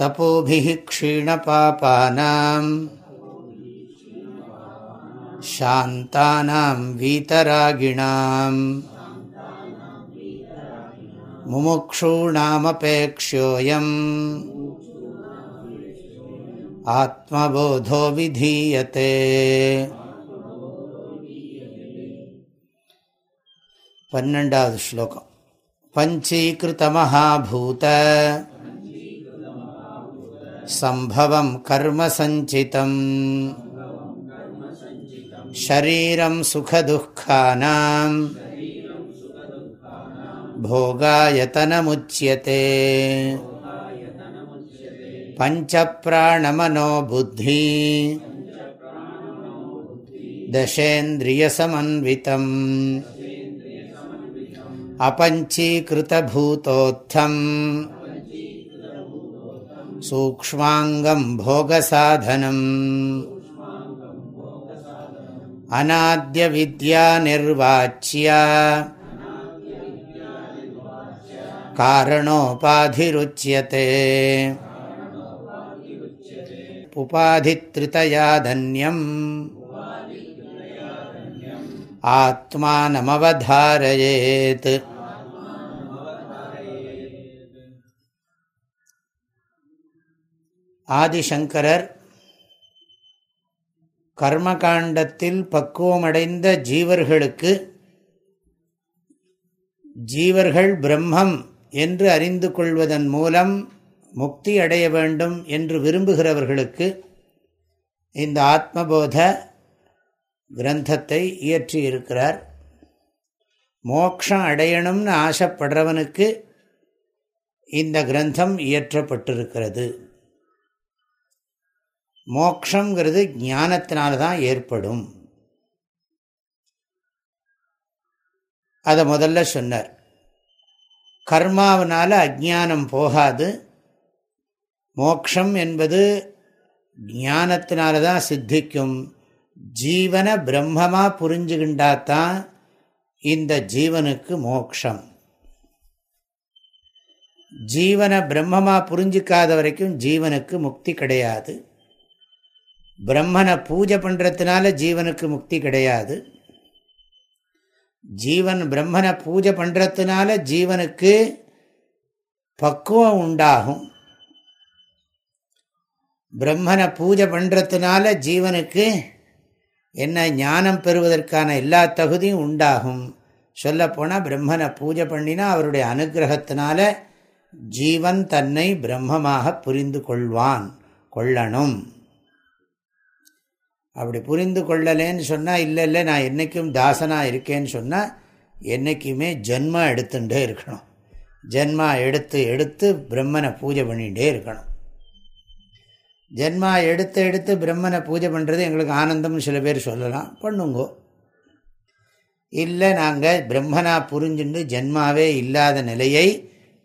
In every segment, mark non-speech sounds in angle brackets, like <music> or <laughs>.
तपोभिः क्षीणपापानां शान्तानां वीतरागिणां मुमुक्षूणामपेक्ष्योऽयम् आत्मबोधो विधीयते पन्नण्डावद् श्लोकं पञ्चीकृतमहाभूत சம்பவம் கர்ம சஞ்சிதம் ஷரீரம் சுகதுக்கானாம் भोगायतनमुच्यते पञ्चप्राणमनो बुद्धि दशेन्द्रियसमन्वितम् अपञ्चीकृतभूतोत्थम् सूक्ष्माङ्गम् भोगसाधनम् अनाद्यविद्यानिर्वाच्या कारणोपाधिरुच्यते उपाधित्रितयादन्यम् आत्मानमवधारयेत् ஆதிசங்கரர் கர்மகாண்டத்தில் பக்குவமடைந்த ஜீவர்களுக்கு ஜீவர்கள் பிரம்மம் என்று அறிந்து கொள்வதன் மூலம் முக்தி அடைய வேண்டும் என்று விரும்புகிறவர்களுக்கு இந்த ஆத்மபோத கிரந்தத்தை இயற்றியிருக்கிறார். மோக்ஷம் அடையணும்னு ஆசைப்படுறவனுக்கு இந்த கிரந்தம் இயற்றப்பட்டிருக்கிறது. மோக்ஷங்கிறது ஞானத்தினால்தான் ஏற்படும். அதை முதல்ல சொன்னார். கர்மாவனால் அஜானம் போகாது. மோக்ஷம் என்பது ஞானத்தினால தான் சித்திக்கும். ஜீவனை பிரம்மமாக புரிஞ்சுகின்றாதான் இந்த ஜீவனுக்கு மோக்ஷம். ஜீவனை பிரம்மமாக புரிஞ்சிக்காத வரைக்கும் ஜீவனுக்கு முக்தி கிடையாது. பிரம்மனை பூஜை பண்ணுறதுனால ஜீவனுக்கு முக்தி கிடையாது. ஜீவன் பிரம்மனை பூஜை பண்ணுறதுனால ஜீவனுக்கு பக்குவம் உண்டாகும். பிரம்மனை பூஜை பண்ணுறதுனால ஜீவனுக்கு என்ன ஞானம் பெறுவதற்கான எல்லா தகுதியும் உண்டாகும். சொல்லப்போனால் பிரம்மனை பூஜை பண்ணினா அவருடைய அனுகிரகத்தினால ஜீவன் தன்னை பிரம்மமாக புரிந்து கொள்வான் கொள்ளணும். அப்படி புரிந்து கொள்ளலேன்னு சொன்னால் இல்லை இல்லை நான் என்றைக்கும் தாசனாக இருக்கேன்னு சொன்னால் என்றைக்குமே ஜென்மா எடுத்துட்டே இருக்கணும். ஜென்மா எடுத்து எடுத்து பிரம்மனை பூஜை பண்ணிகிட்டே இருக்கணும். ஜென்மா எடுத்து எடுத்து பிரம்மனை பூஜை பண்ணுறது எங்களுக்கு ஆனந்தம்னு சில பேர் சொல்லலாம். பண்ணுங்கோ. இல்லை நாங்கள் பிரம்மனா புரிஞ்சுண்டு ஜென்மாவே இல்லாத நிலையை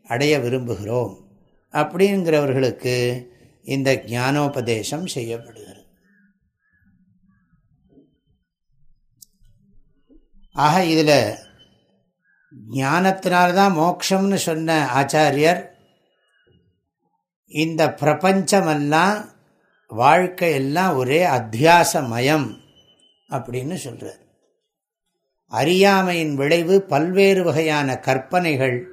அடைய விரும்புகிறோம். அப்படிங்கிறவர்களுக்கு இந்த ஞானோபதேசம் செய்யப்படுது. ஆக இதில் ஞானத்தினால்தான் மோக்ஷம்னு சொன்ன ஆச்சாரியர் இந்த பிரபஞ்சமெல்லாம் வாழ்க்கையெல்லாம் ஒரே அத்தியாசமயம் அப்படின்னு சொல்கிறார் அறியாமையின் விளைவு பல்வேறு வகையான கற்பனைகள்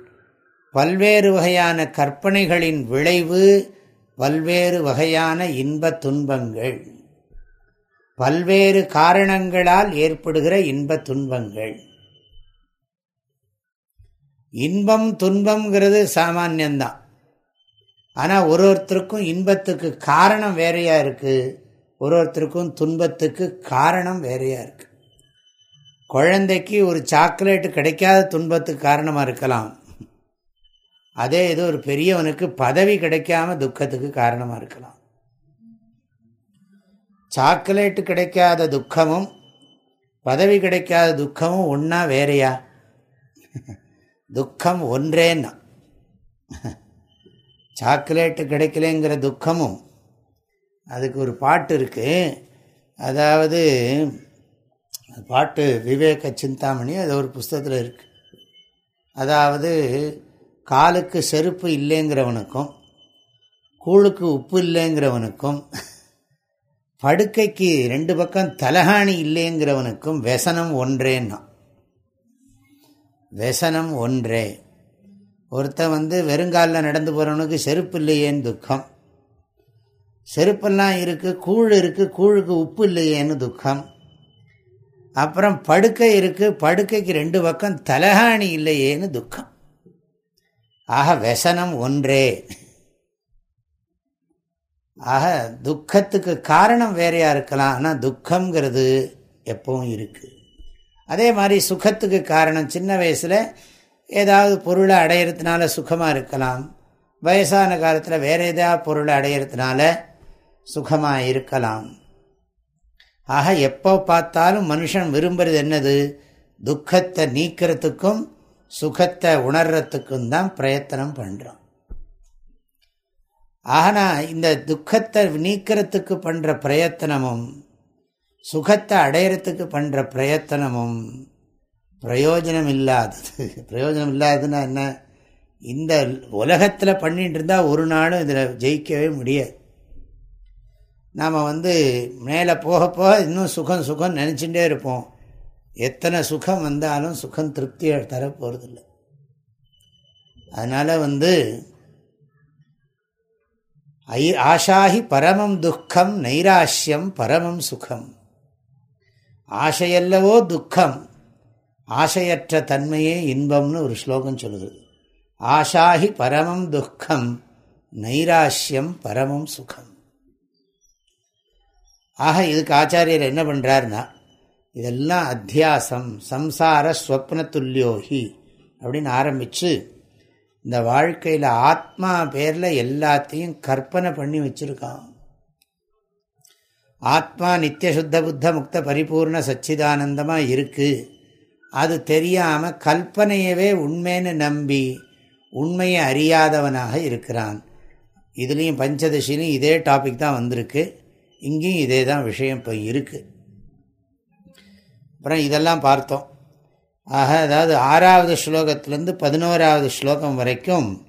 பல்வேறு வகையான கற்பனைகளின் விளைவு பல்வேறு வகையான இன்ப துன்பங்கள். பல்வேறு காரணங்களால் ஏற்படுகிற இன்ப துன்பங்கள். இன்பம் துன்பம்ங்கிறது சாமானியந்தான் ஆனால் ஒரு ஒருத்தருக்கும் இன்பத்துக்கு காரணம் வேறையா இருக்கு. ஒரு ஒருத்தருக்கும் துன்பத்துக்கு காரணம் வேறையா இருக்கு. குழந்தைக்கு ஒரு சாக்லேட்டு கிடைக்காத துன்பத்துக்கு காரணமாக இருக்கலாம். அதே ஏதோ ஒரு பெரியவனுக்கு பதவி கிடைக்காம துக்கத்துக்கு காரணமாக இருக்கலாம். சாக்லேட்டு கிடைக்காத துக்கமும் பதவி கிடைக்காத துக்கமும் ஒன்றா வேறையா? துக்கம் ஒன்றேன்னா. சாக்லேட்டு கிடைக்கலங்கிற துக்கமும் அதுக்கு ஒரு பாட்டு இருக்குது அதாவது பாட்டு விவேக சிந்தாமணி அது ஒரு புஸ்தகத்தில் இருக்குது அதாவது காலுக்கு செருப்பு இல்லைங்கிறவனுக்கும் கூழுக்கு உப்பு இல்லைங்கிறவனுக்கும் படுக்கைக்கு ரெண்டு பக்கம் தலகாணி இல்லைங்கிறவனுக்கும் வெசனம் ஒன்றேன்னா. வெசனம் ஒன்றே. ஒருத்தன் வந்து வெறுங்காலில் நடந்து போகிறவனுக்கு செருப்பு இல்லையேன்னு துக்கம். செருப்பெல்லாம் இருக்குது கூழ் இருக்குது கூழுக்கு உப்பு இல்லையேன்னு துக்கம். அப்புறம் படுக்கை இருக்குது படுக்கைக்கு ரெண்டு பக்கம் தலகாணி இல்லையேன்னு துக்கம். ஆக வெசனம் ஒன்றே. ஆக துக்கத்துக்கு காரணம் வேறையா இருக்கலாம். ஆனால் துக்கங்கிறது எப்பவும் இருக்குது அதே மாதிரி சுகத்துக்கு காரணம் சின்ன வயசில் ஏதாவது பொருளை அடையிறதுனால சுகமாக இருக்கலாம். வயசான காலத்தில் வேறு ஏதாவது பொருளை அடையிறதுனால சுகமாக இருக்கலாம். ஆக எப்போ பார்த்தாலும் மனுஷன் விரும்புறது என்னது? துக்கத்தை நீக்கிறதுக்கும் சுகத்தை உணர்றதுக்கும் தான் பிரயத்தனம் பண்ணுறோம் ஆனால் இந்த துக்கத்தை நீக்கிறதுக்கு பண்ணுற பிரயத்தனமும் சுகத்தை அடையிறதுக்கு பண்ணுற பிரயத்தனமும் பிரயோஜனம் இல்லாதது பிரயோஜனம் இல்லாததுன்னா என்ன? இந்த உலகத்தில் பண்ணிட்டு இருந்தால் ஒரு நாளும் இதில் ஜெயிக்கவே முடியாது. நாம் வந்து மேலே போக போக இன்னும் சுகம் சுகம் நினச்சிட்டே இருப்போம். எத்தனை சுகம் வந்தாலும் சுகம் திருப்தியை தர போகிறதில்ல அதனால் வந்து ஐ ஆஷாஹி பரமம் துக்கம் நைராஷ்யம் பரமம் சுகம். ஆசையல்லவோ துக்கம் ஆசையற்ற தன்மையே இன்பம்னு ஒரு ஸ்லோகம் சொல்லுது ஆஷாஹி பரமம் துக்கம் நைராஷ்யம் பரமம் சுகம். ஆக இதுக்கு ஆச்சாரியர் என்ன பண்ணுறாருன்னா இதெல்லாம் அத்தியாசம் சம்சார ஸ்வப்ன துல்லியோகி அப்படின்னு ஆரம்பித்து இந்த வாழ்க்கையில் ஆத்மா பேரில் எல்லாத்தையும் கற்பனை பண்ணி வச்சுருக்கான். ஆத்மா நித்திய சுத்த புத்த முக்த பரிபூர்ண சச்சிதானந்தமாக இருக்குது அது தெரியாமல் கற்பனையவே உண்மைன்னு நம்பி உண்மையை அறியாதவனாக இருக்கிறான். இதுலேயும் பஞ்சதசிலையும் இதே டாபிக் தான் வந்திருக்கு. இங்கேயும் இதே தான் விஷயம் இப்போ இருக்குது அப்புறம் இதெல்லாம் பார்த்தோம். ஆக அதாவது ஆறாவது ஸ்லோகத்திலேருந்து பதினோராவது ஸ்லோகம் வரைக்கும்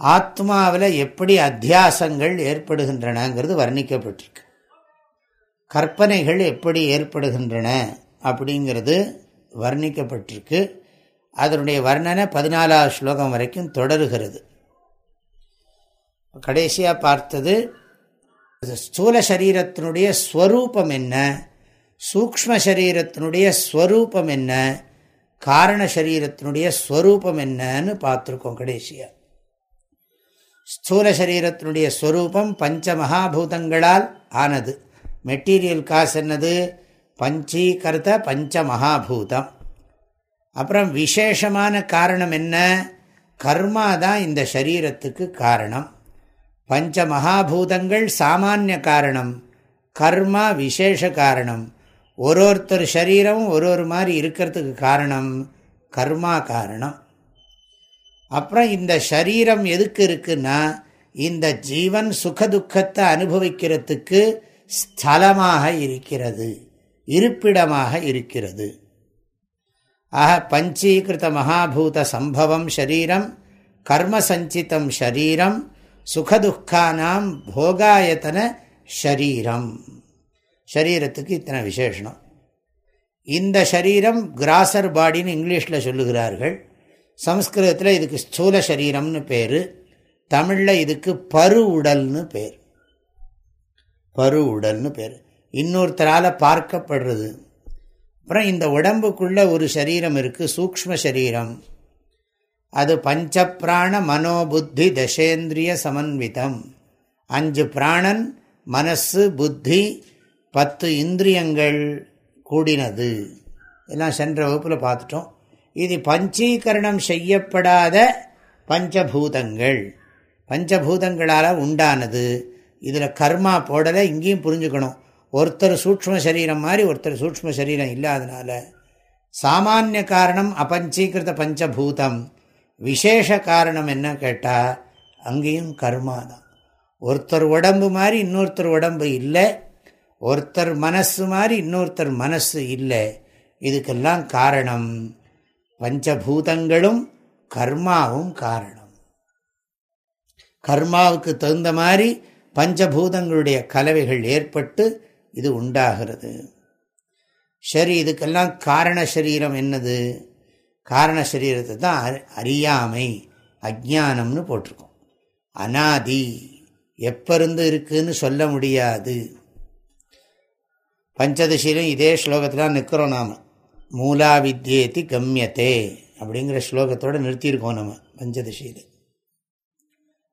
ஆத்மாவில் எப்படி அத்தியாசங்கள் ஏற்படுகின்றனங்கிறது வர்ணிக்கப்பட்டிருக்கு. கற்பனைகள் எப்படி ஏற்படுகின்றன அப்படிங்கிறது வர்ணிக்கப்பட்டிருக்கு. அதனுடைய வர்ணனை பதினாலாவது ஸ்லோகம் வரைக்கும் தொடருகிறது. கடைசியாக பார்த்தது ஸ்தூல சரீரத்தினுடைய ஸ்வரூபம் என்ன? சூக்ம சரீரத்தினுடைய ஸ்வரூபம் என்ன? காரண சரீரத்தினுடைய ஸ்வரூபம் என்னன்னு பார்த்துருக்கோம் கடைசியாக ஸ்தூல சரீரத்தினுடைய ஸ்வரூபம் பஞ்ச மகாபூதங்களால் ஆனது. மெட்டீரியல் காசு என்னது? பஞ்சீகர்த்த பஞ்ச மகாபூதம் அப்புறம் விசேஷமான காரணம் என்ன? கர்மா தான் இந்த சரீரத்துக்கு காரணம். பஞ்ச மகாபூதங்கள் சாமானிய காரணம். கர்மா விசேஷ காரணம். ஒரு ஒருத்தர் சரீரமும் ஒரு ஒரு மாதிரி இருக்கிறதுக்கு காரணம் கர்மா காரணம். அப்புறம் இந்த சரீரம் எதுக்கு இருக்குன்னா இந்த ஜீவன் சுகதுக்கத்தை அனுபவிக்கிறதுக்கு ஸ்தலமாக இருக்கிறது இருப்பிடமாக இருக்கிறது. ஆக பஞ்சீகிருத மகாபூத சம்பவம் ஷரீரம் கர்மசஞ்சிதம் ஷரீரம் சுகதுக்கானாம் போகாயத்தன ஷரீரம் சரீரத்துக்கு இத்தனை விசேஷனம். இந்த சரீரம் கிராசர் பாடின்னு இங்கிலீஷில் சொல்லுகிறார்கள். சம்ஸ்கிருதத்தில் இதுக்கு ஸ்தூல சரீரம்னு பேர். தமிழில் இதுக்கு பரு உடல்னு பேர். பரு உடல்னு பேர். இன்னொருத்தரால் பார்க்கப்படுறது. அப்புறம் இந்த உடம்புக்குள்ள ஒரு சரீரம் இருக்குது சூக்ம சரீரம். அது பஞ்சப்பிராண மனோபுத்தி தசேந்திரிய சமன்விதம். அஞ்சு பிராணன் மனசு புத்தி பத்து இந்திரியங்கள் கூடினது. எல்லாம் சென்ற வகுப்பில் பார்த்துட்டோம். இது பஞ்சீகரணம் செய்யப்படாத பஞ்சபூதங்கள். பஞ்சபூதங்களால் உண்டானது. இதில் கர்மா போடலை இங்கேயும் புரிஞ்சுக்கணும். ஒருத்தர் சூக்ம சரீரம் மாதிரி ஒருத்தர் சூக்ம சரீரம் இல்லாதனால. சாமானிய காரணம் அபஞ்சீகிருத பஞ்சபூதம். விசேஷ காரணம் என்ன கேட்டால் அங்கேயும் கர்மா தான் ஒருத்தர் உடம்பு மாதிரி இன்னொருத்தர் உடம்பு இல்லை. ஒருத்தர் மனசு மாதிரி இன்னொருத்தர் மனசு இல்லை. இதுக்கெல்லாம் காரணம் பஞ்சபூதங்களும் கர்மாவும் காரணம். கர்மாவுக்கு தகுந்த மாதிரி பஞ்சபூதங்களுடைய கலவைகள் ஏற்பட்டு இது உண்டாகிறது. சரி இதுக்கெல்லாம் காரண சரீரம் என்னது? காரண சரீரத்தை தான் அறியாமை அஜானம்னு போட்டிருக்கோம். அனாதி எப்பருந்து இருக்குன்னு சொல்ல முடியாது. பஞ்சதசிலும் இதே ஸ்லோகத்தில் நிற்கிறோம் நாம். மூலா வித்யேதி கம்யத்தே அப்படிங்கிற ஸ்லோகத்தோடு நிறுத்தியிருக்கோம் நம்ம பஞ்சதசியில்.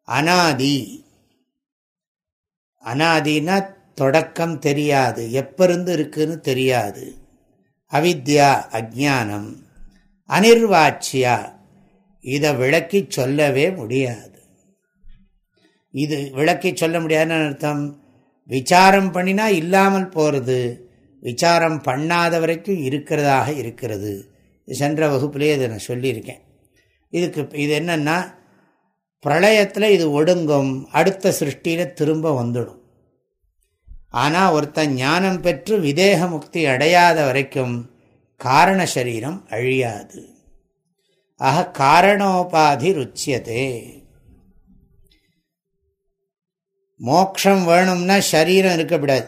அனாதி. அனாதினா தொடக்கம் தெரியாது. எப்பருந்து இருக்குன்னு தெரியாது. அவித்யா அஜானம் அனிர்வாச்சியா. இதை விளக்கி சொல்லவே முடியாது. இது விளக்கி சொல்ல முடியாதுன்னு அர்த்தம்? விசாரம் பண்ணினா இல்லாமல் போகிறது விசாரம் பண்ணாத வரைக்கும் இருக்கிறதாக இருக்கிறது. சென்ற வகுப்புலேயே இதை நான் சொல்லியிருக்கேன். இதுக்கு இது என்னென்னா பிரளயத்தில் இது ஒடுங்கும் அடுத்த சிருஷ்டியில் திரும்ப வந்துடும். ஆனால் ஒருத்தன் ஞானம் பெற்று விதேக முக்தி அடையாத வரைக்கும் காரண சரீரம் அழியாது. ஆக காரணோபாதி ருச்சியதே. மோக்ஷம் வேணும்னா சரீரம் இருக்கக்கூடாது.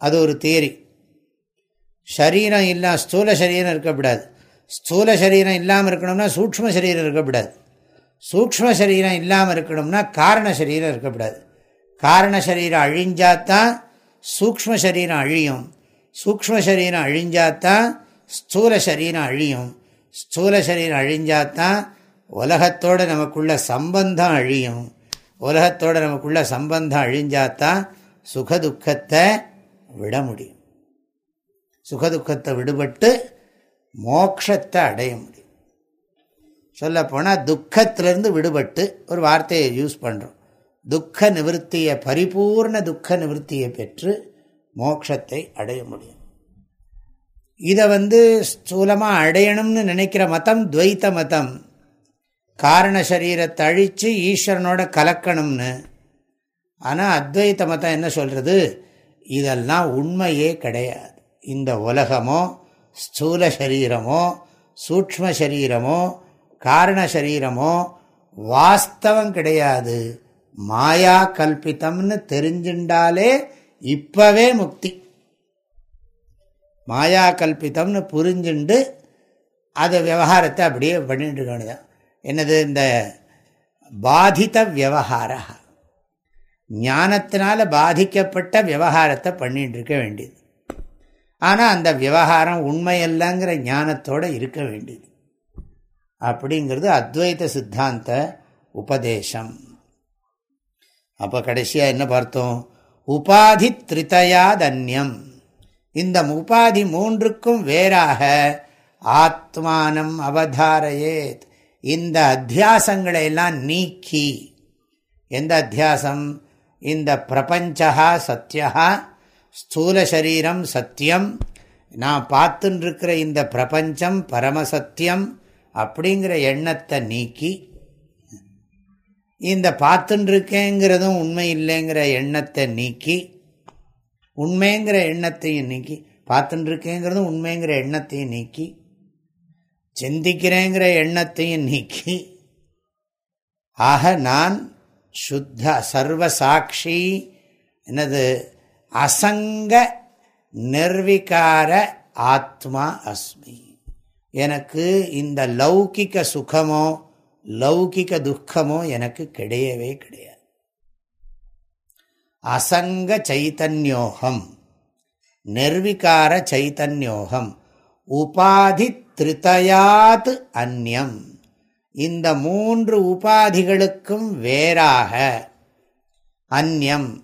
அது ஒரு தேரி சரீரம் இல்லை ஸ்தூல சரீரம் இருக்கக்கூடாது. ஸ்தூல சரீரம் இல்லாமல் இருக்கணும்னா சூக்ம சரீரம் இருக்கக்கூடாது. சூக்ம சரீரம் இல்லாமல் இருக்கணும்னா காரண சரீரம் இருக்கக்கூடாது. காரண சரீரம் அழிஞ்சாதான் சூக்ம சரீரம் அழியும். சூக்ம சரீரம் அழிஞ்சாதான் ஸ்தூல சரீரம் அழியும். ஸ்தூல சரீரம் அழிஞ்சாதான் உலகத்தோடு நமக்குள்ள சம்பந்தம் அழியும். உலகத்தோடு நமக்குள்ள சம்பந்தம் அழிஞ்சாதான் சுகதுக்கத்தை விட முடியும். சுகதுக்கத்தை விடுபட்டு மோக்ஷத்தை அடைய முடியும். சொல்லப்போனால் துக்கத்திலிருந்து விடுபட்டு ஒரு வார்த்தையை யூஸ் பண்ணுறோம் துக்க நிவர்த்தியை பரிபூர்ண துக்க நிவர்த்தியை பெற்று மோட்சத்தை அடைய முடியும். இதை வந்து ஸ்தூலமாக அடையணும்னு நினைக்கிற மதம் துவைத்த மதம். காரண சரீரத்தை அழித்து ஈஸ்வரனோட கலக்கணும்னு. ஆனால் அத்வைத்த மதம் என்ன சொல்கிறது இதெல்லாம் உண்மையே கிடையாது. இந்த உலகமோ ஸ்தூல சரீரமோ சூக்ம சரீரமோ காரண சரீரமோ வாஸ்தவம் கிடையாது. மாயா கல்பித்தம்னு தெரிஞ்சுண்டாலே இப்பவே முக்தி. மாயா கல்பித்தம்னு புரிஞ்சுண்டு அது விவகாரத்தை அப்படியே பண்ணிட்டு இருக்கணும். என்னது? இந்த பாதித்த விவகார ஞானத்தினால பாதிக்கப்பட்ட விவகாரத்தை பண்ணிட்டு இருக்க வேண்டியது. ஆனால் அந்த விவகாரம் உண்மையல்லங்கிற ஞானத்தோடு இருக்க வேண்டியது. அப்படிங்கிறது அத்வைத சித்தாந்த உபதேசம். அப்போ கடைசியாக என்ன பார்த்தோம்? உபாதி திரிதயாதன்யம். இந்த உபாதி மூன்றுக்கும் வேறாக ஆத்மானம் அவதாரையேத். இந்த அத்தியாசங்களை எல்லாம் நீக்கி. எந்த அத்தியாசம்? இந்த பிரபஞ்சா சத்தியா ஸ்தூல சரீரம் சத்தியம் நான் பார்த்துருக்கிற இந்த பிரபஞ்சம் பரமசத்தியம் அப்படிங்கிற எண்ணத்தை நீக்கி. இந்த பார்த்துட்டுருக்கேங்கிறதும் உண்மை இல்லைங்கிற எண்ணத்தை நீக்கி. உண்மைங்கிற எண்ணத்தையும் நீக்கி. பார்த்துட்டு இருக்கேங்கிறதும் உண்மைங்கிற எண்ணத்தையும் நீக்கி. சிந்திக்கிறேங்கிற எண்ணத்தையும் நீக்கி ஆக நான் சுத்த சர்வசாட்சி என்னது அசங்க நிர்விகார ஆத்மா அஸ்மி. எனக்கு இந்த லௌகிக சுகமோ லௌகிக துக்கமோ எனக்கு கிடையவே கிடையாது. அசங்க சைத்தன்யோகம் நிர்விகார சைத்தன்யோகம் உபாதி திருத்தயாத் அந்யம். இந்த மூன்று உபாதிகளுக்கும் வேறாக அந்யம்.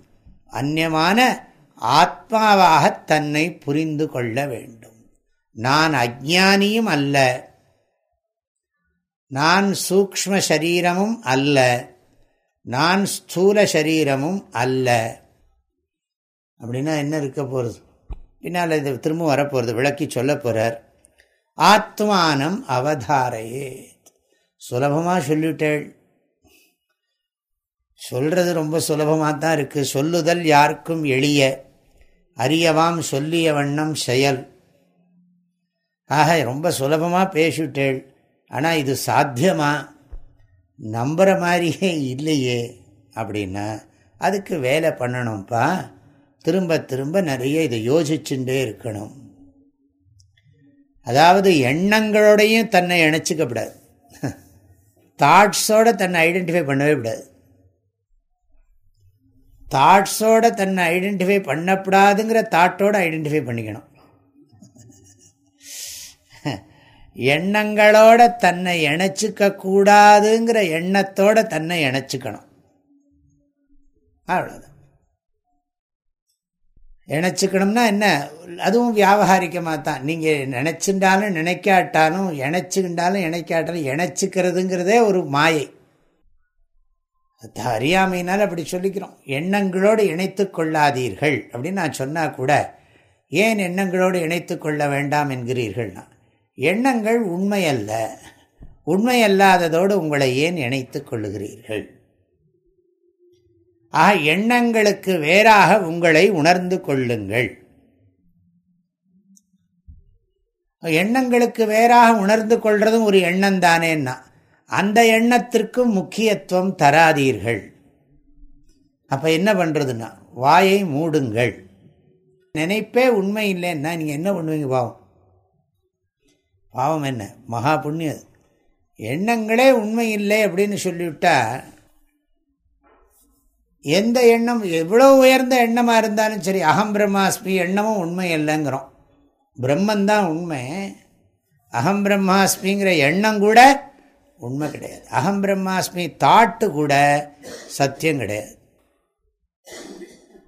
அந்யமான ஆத்மாவாக தன்னை புரிந்து கொள்ள வேண்டும். நான் அஜானியும் அல்ல. நான் சூக்ம சரீரமும் அல்ல. நான் ஸ்தூல சரீரமும் அல்ல. அப்படின்னா என்ன இருக்க போகிறது பின்னால் இது திரும்ப வரப்போகிறது விளக்கி சொல்ல போகிறார் ஆத்மானம் அவதாரையே. சுலபமாக சொல்லிவிட்டேள் சொல்கிறது ரொம்ப சுலபமாக தான் இருக்குது சொல்லுதல் யாருக்கும் எளிய. அறியவாம் சொல்லிய வண்ணம் செயல். ஆக ரொம்ப சுலபமாக பேசிவிட்டேள் ஆனால் இது சாத்தியமா? நம்புகிற மாதிரியே இல்லையே அப்படின்னா அதுக்கு வேலை பண்ணணும்ப்பா திரும்ப திரும்ப நிறைய இதை யோசிச்சுட்டே இருக்கணும். அதாவது எண்ணங்களோடையும் தன்னை இணைச்சிக்கப்படாது தாட்ஸோட தன்னை ஐடென்டிஃபை பண்ணவே கூடாது. தாட்ஸோட தன்னை ஐடென்டிஃபை பண்ணப்படாதுங்கிற தாட்டோடு ஐடென்டிஃபை பண்ணிக்கணும். எண்ணங்களோட தன்னை இணைச்சிக்க கூடாதுங்கிற எண்ணத்தோட தன்னை இணைச்சிக்கணும். அவ்வளோதான் இணைச்சிக்கணும்னா என்ன? அதுவும் வியாபகாரிக்கமாக தான் நீங்கள் நினச்சிண்டாலும் நினைக்காட்டாலும் இணைச்சிக்கிண்டாலும் இணைக்காட்டாலும் இணைச்சிக்கிறதுங்கிறதே ஒரு மாயை. அது அறியாமையினால் அப்படி சொல்லிக்கிறோம். எண்ணங்களோடு இணைத்து கொள்ளாதீர்கள். அப்படின்னு நான் சொன்னால் கூட ஏன் எண்ணங்களோடு இணைத்து கொள்ள வேண்டாம் என்கிறீர்கள்னா எண்ணங்கள் உண்மையல்ல. உண்மையல்லாததோடு உங்களை ஏன் இணைத்து கொள்ளுகிறீர்கள்? ஆக எண்ணங்களுக்கு வேறாக உங்களை உணர்ந்து கொள்ளுங்கள். எண்ணங்களுக்கு வேறாக உணர்ந்து கொள்றதும் ஒரு எண்ணம் தானேன்னா அந்த எண்ணத்திற்கும் முக்கியத்துவம் தராதீர்கள். அப்ப என்ன பண்றதுன்னா வாயை மூடுங்கள். நினைப்பே உண்மை இல்லைன்னா நீங்க என்ன பண்ணுவீங்க பாவம்? பாவம் என்ன? மகா புண்ணியம். எண்ணங்களே உண்மை இல்லை அப்படின்னு சொல்லிவிட்டா எந்த எண்ணம் எவ்வளோ உயர்ந்த எண்ணமாக இருந்தாலும் சரி அகம் பிரம்மாஸ்மி எண்ணமும் உண்மை இல்லைங்கிறோம். பிரம்மந்தான் உண்மை. அகம் பிரம்மாஸ்மிங்கிற எண்ணம் கூட உண்மை கிடையாது. அகம் பிரம்மாஸ்மி தாட்டு கூட சத்தியம் கிடையாது.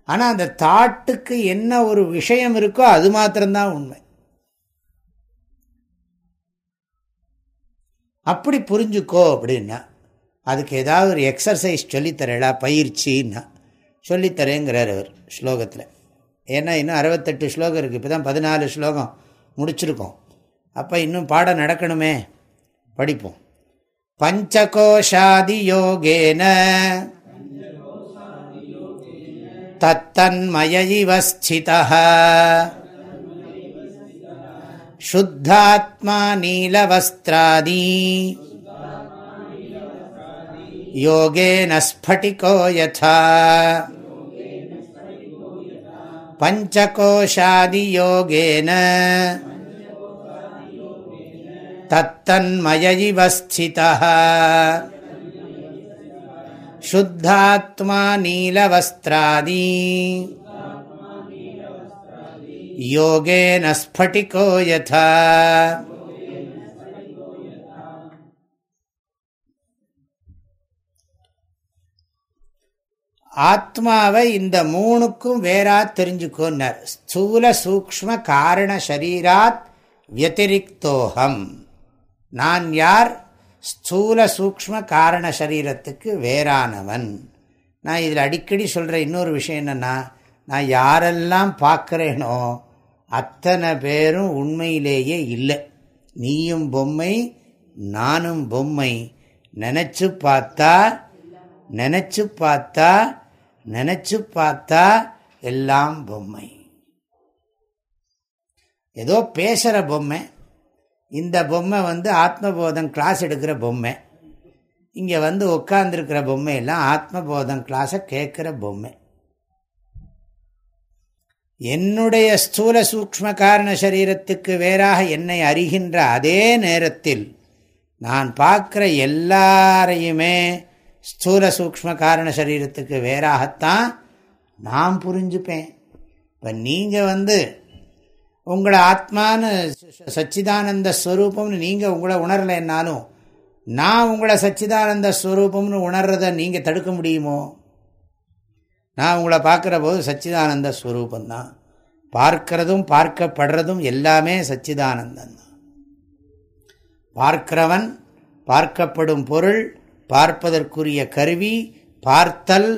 ஆனால் அந்த தாட்டுக்கு என்ன ஒரு விஷயம் இருக்கோ அது மாத்திரம்தான் உண்மை. அப்படி புரிஞ்சுக்கோ அப்படின்னா அதுக்கு ஏதாவது ஒரு எக்ஸசைஸ் சொல்லித்தரேடா பயிற்சின்னா. சொல்லித்தரேங்கிறார் அவர் ஸ்லோகத்தில். ஏன்னா இன்னும் அறுபத்தெட்டு ஸ்லோகம் இருக்குது இப்போ தான் பதினாலு ஸ்லோகம் முடிச்சிருக்கோம். அப்போ இன்னும் பாடம் நடக்கணுமே. படிப்போம். பஞ்சகோஷாதி யோகேன. தத்தன்மயிவஸ்திதா சுத்தாத்மா நீலவஸ்திராதி. योगेन स्फटिको यथा पञ्चकोशादियोगेन तत्तन्मय इव स्थितः शुद्धात्मा नीलवस्त्रादि योगेन स्फटिको यथा ஆத்மாவை இந்த மூணுக்கும் வேறா தெரிஞ்சுக்கோன்னார். ஸ்தூல சூக்ம காரண சரீராத் வத்திரிக்தோகம் நான் யார்? ஸ்தூல சூக்ம காரண சரீரத்துக்கு வேறானவன். நான் இதில் அடிக்கடி சொல்கிற இன்னொரு விஷயம் என்னென்னா நான் யாரெல்லாம் பார்க்குறேனோ அத்தனை பேரும் உண்மையிலேயே இல்லை. நீயும் பொம்மை நானும் பொம்மை. நினச்சி பார்த்தா நினச்சி பார்த்தா நினச்சி பார்த்தா எல்லாம் பொம்மை. ஏதோ பேசுகிற பொம்மை. இந்த பொம்மை வந்து ஆத்மபோதம் கிளாஸ் எடுக்கிற பொம்மை. இங்கே வந்து உட்காந்துருக்கிற பொம்மை எல்லாம் ஆத்மபோதம் கிளாஸை கேட்குற பொம்மை. என்னுடைய ஸ்தூல சூக்ம காரண சரீரத்துக்கு வேறாக என்னை அறிகின்ற அதே நேரத்தில் நான் பார்க்குற எல்லாரையுமே ஸ்தூல சூக்ம காரண சரீரத்துக்கு வேறாகத்தான் நான் புரிஞ்சுப்பேன். இப்போ நீங்கள் வந்து உங்களை ஆத்மான்னு சச்சிதானந்த ஸ்வரூபம்னு நீங்கள் உங்களை உணரலைன்னாலும் நான் உங்களை சச்சிதானந்த ஸ்வரூபம்னு உணர்றதை நீங்கள் தடுக்க முடியுமோ? நான் உங்களை பார்க்குற போது சச்சிதானந்த ஸ்வரூபந்தான். பார்க்கிறதும் பார்க்கப்படுறதும் எல்லாமே சச்சிதானந்தம் தான் பார்க்கிறவன் பார்க்கப்படும் பொருள் பார்ப்பதற்குரிய கருவி பார்த்தல்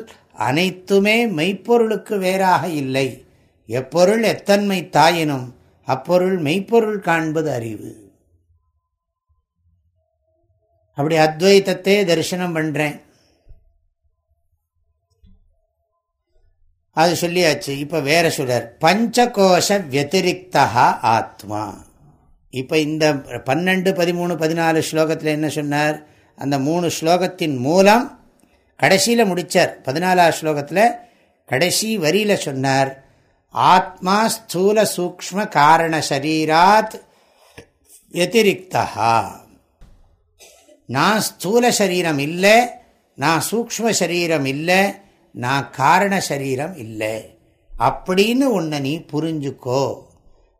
அனைத்துமே மெய்ப்பொருளுக்கு வேறாக இல்லை. எப்பொருள் எத்தன்மை தாயினும் அப்பொருள் மெய்ப்பொருள் காண்பது அறிவு. அப்படி அத்வைத்தத்தை தரிசனம் பண்ணுறேன் அது சொல்லியாச்சு. இப்போ வேற சொல்றார். பஞ்சகோஷ வத்திரிகா ஆத்மா. இப்போ இந்த பன்னெண்டு பதிமூணு பதினாலு ஸ்லோகத்தில் என்ன சொன்னார்? அந்த மூணு ஸ்லோகத்தின் மூலம் கடைசியில் முடித்தார் பதினாலாவது ஸ்லோகத்தில் கடைசி வரியில் சொன்னார் ஆத்மா ஸ்தூல சூக்ம காரண சரீராத் வத்திரிக்தா நான் ஸ்தூல சரீரம் இல்லை நான் சூக்ம சரீரம் இல்லை நான் காரண சரீரம் இல்லை. அப்படின்னு உன்னை நீ புரிஞ்சுக்கோ.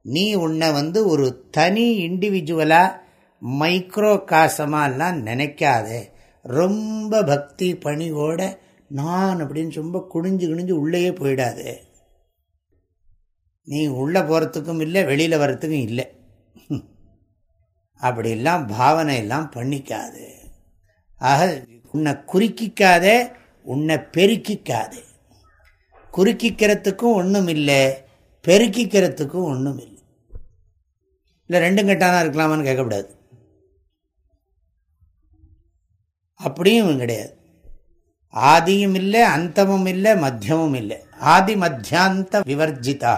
நீ உன்னை வந்து ஒரு தனி இண்டிவிஜுவலாக மைக்ரோ காசமாலாம் நினைக்காதே. ரொம்ப பக்தி பணிவோட நான் அப்படின்னு ரொம்ப குனிஞ்சு குடிஞ்சு உள்ளேயே போயிடாது. நீ உள்ளே போகிறதுக்கும் இல்லை வெளியில் வர்றதுக்கும் இல்லை. அப்படிலாம் பாவனையெல்லாம் பண்ணிக்காது. ஆக உன்னை குறுக்கிக்காதே உன்னை பெருக்கிக்காதே. குறுக்கிக்கிறதுக்கும் ஒன்றும் இல்லை பெருக்கிக்கிறதுக்கும் ஒன்றும் இல்லை. இல்லை ரெண்டும் கெட்டானா இருக்கலாமான்னு கேட்கக்கூடாது. அப்படியும் கிடையாது. ஆதியும் இல்லை அந்தமும் இல்லை மத்தியமும் இல்லை. ஆதி மத்தியாந்த விவர்ஜிதா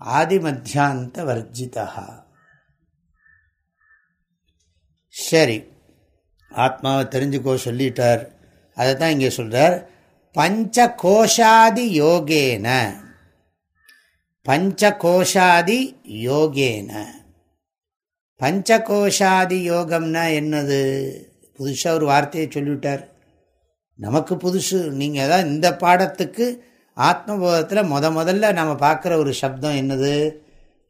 ஆதி மத்தியாந்த வர்ஜிதா சரி ஆத்மாவை தெரிஞ்சுக்கோ சொல்லிட்டார். அதை தான் இங்கே சொல்கிறார் பஞ்ச கோஷாதி யோகேன. பஞ்ச கோஷாதி யோகேன. பஞ்சகோஷாதி யோகம்னா என்னது? புதுசாக ஒரு வார்த்தையை சொல்லிவிட்டார். நமக்கு புதுசு. நீங்கள் தான் இந்த பாடத்துக்கு ஆத்மபோதத்தில் முத முதல்ல நம்ம பார்க்குற ஒரு சப்தம் என்னது?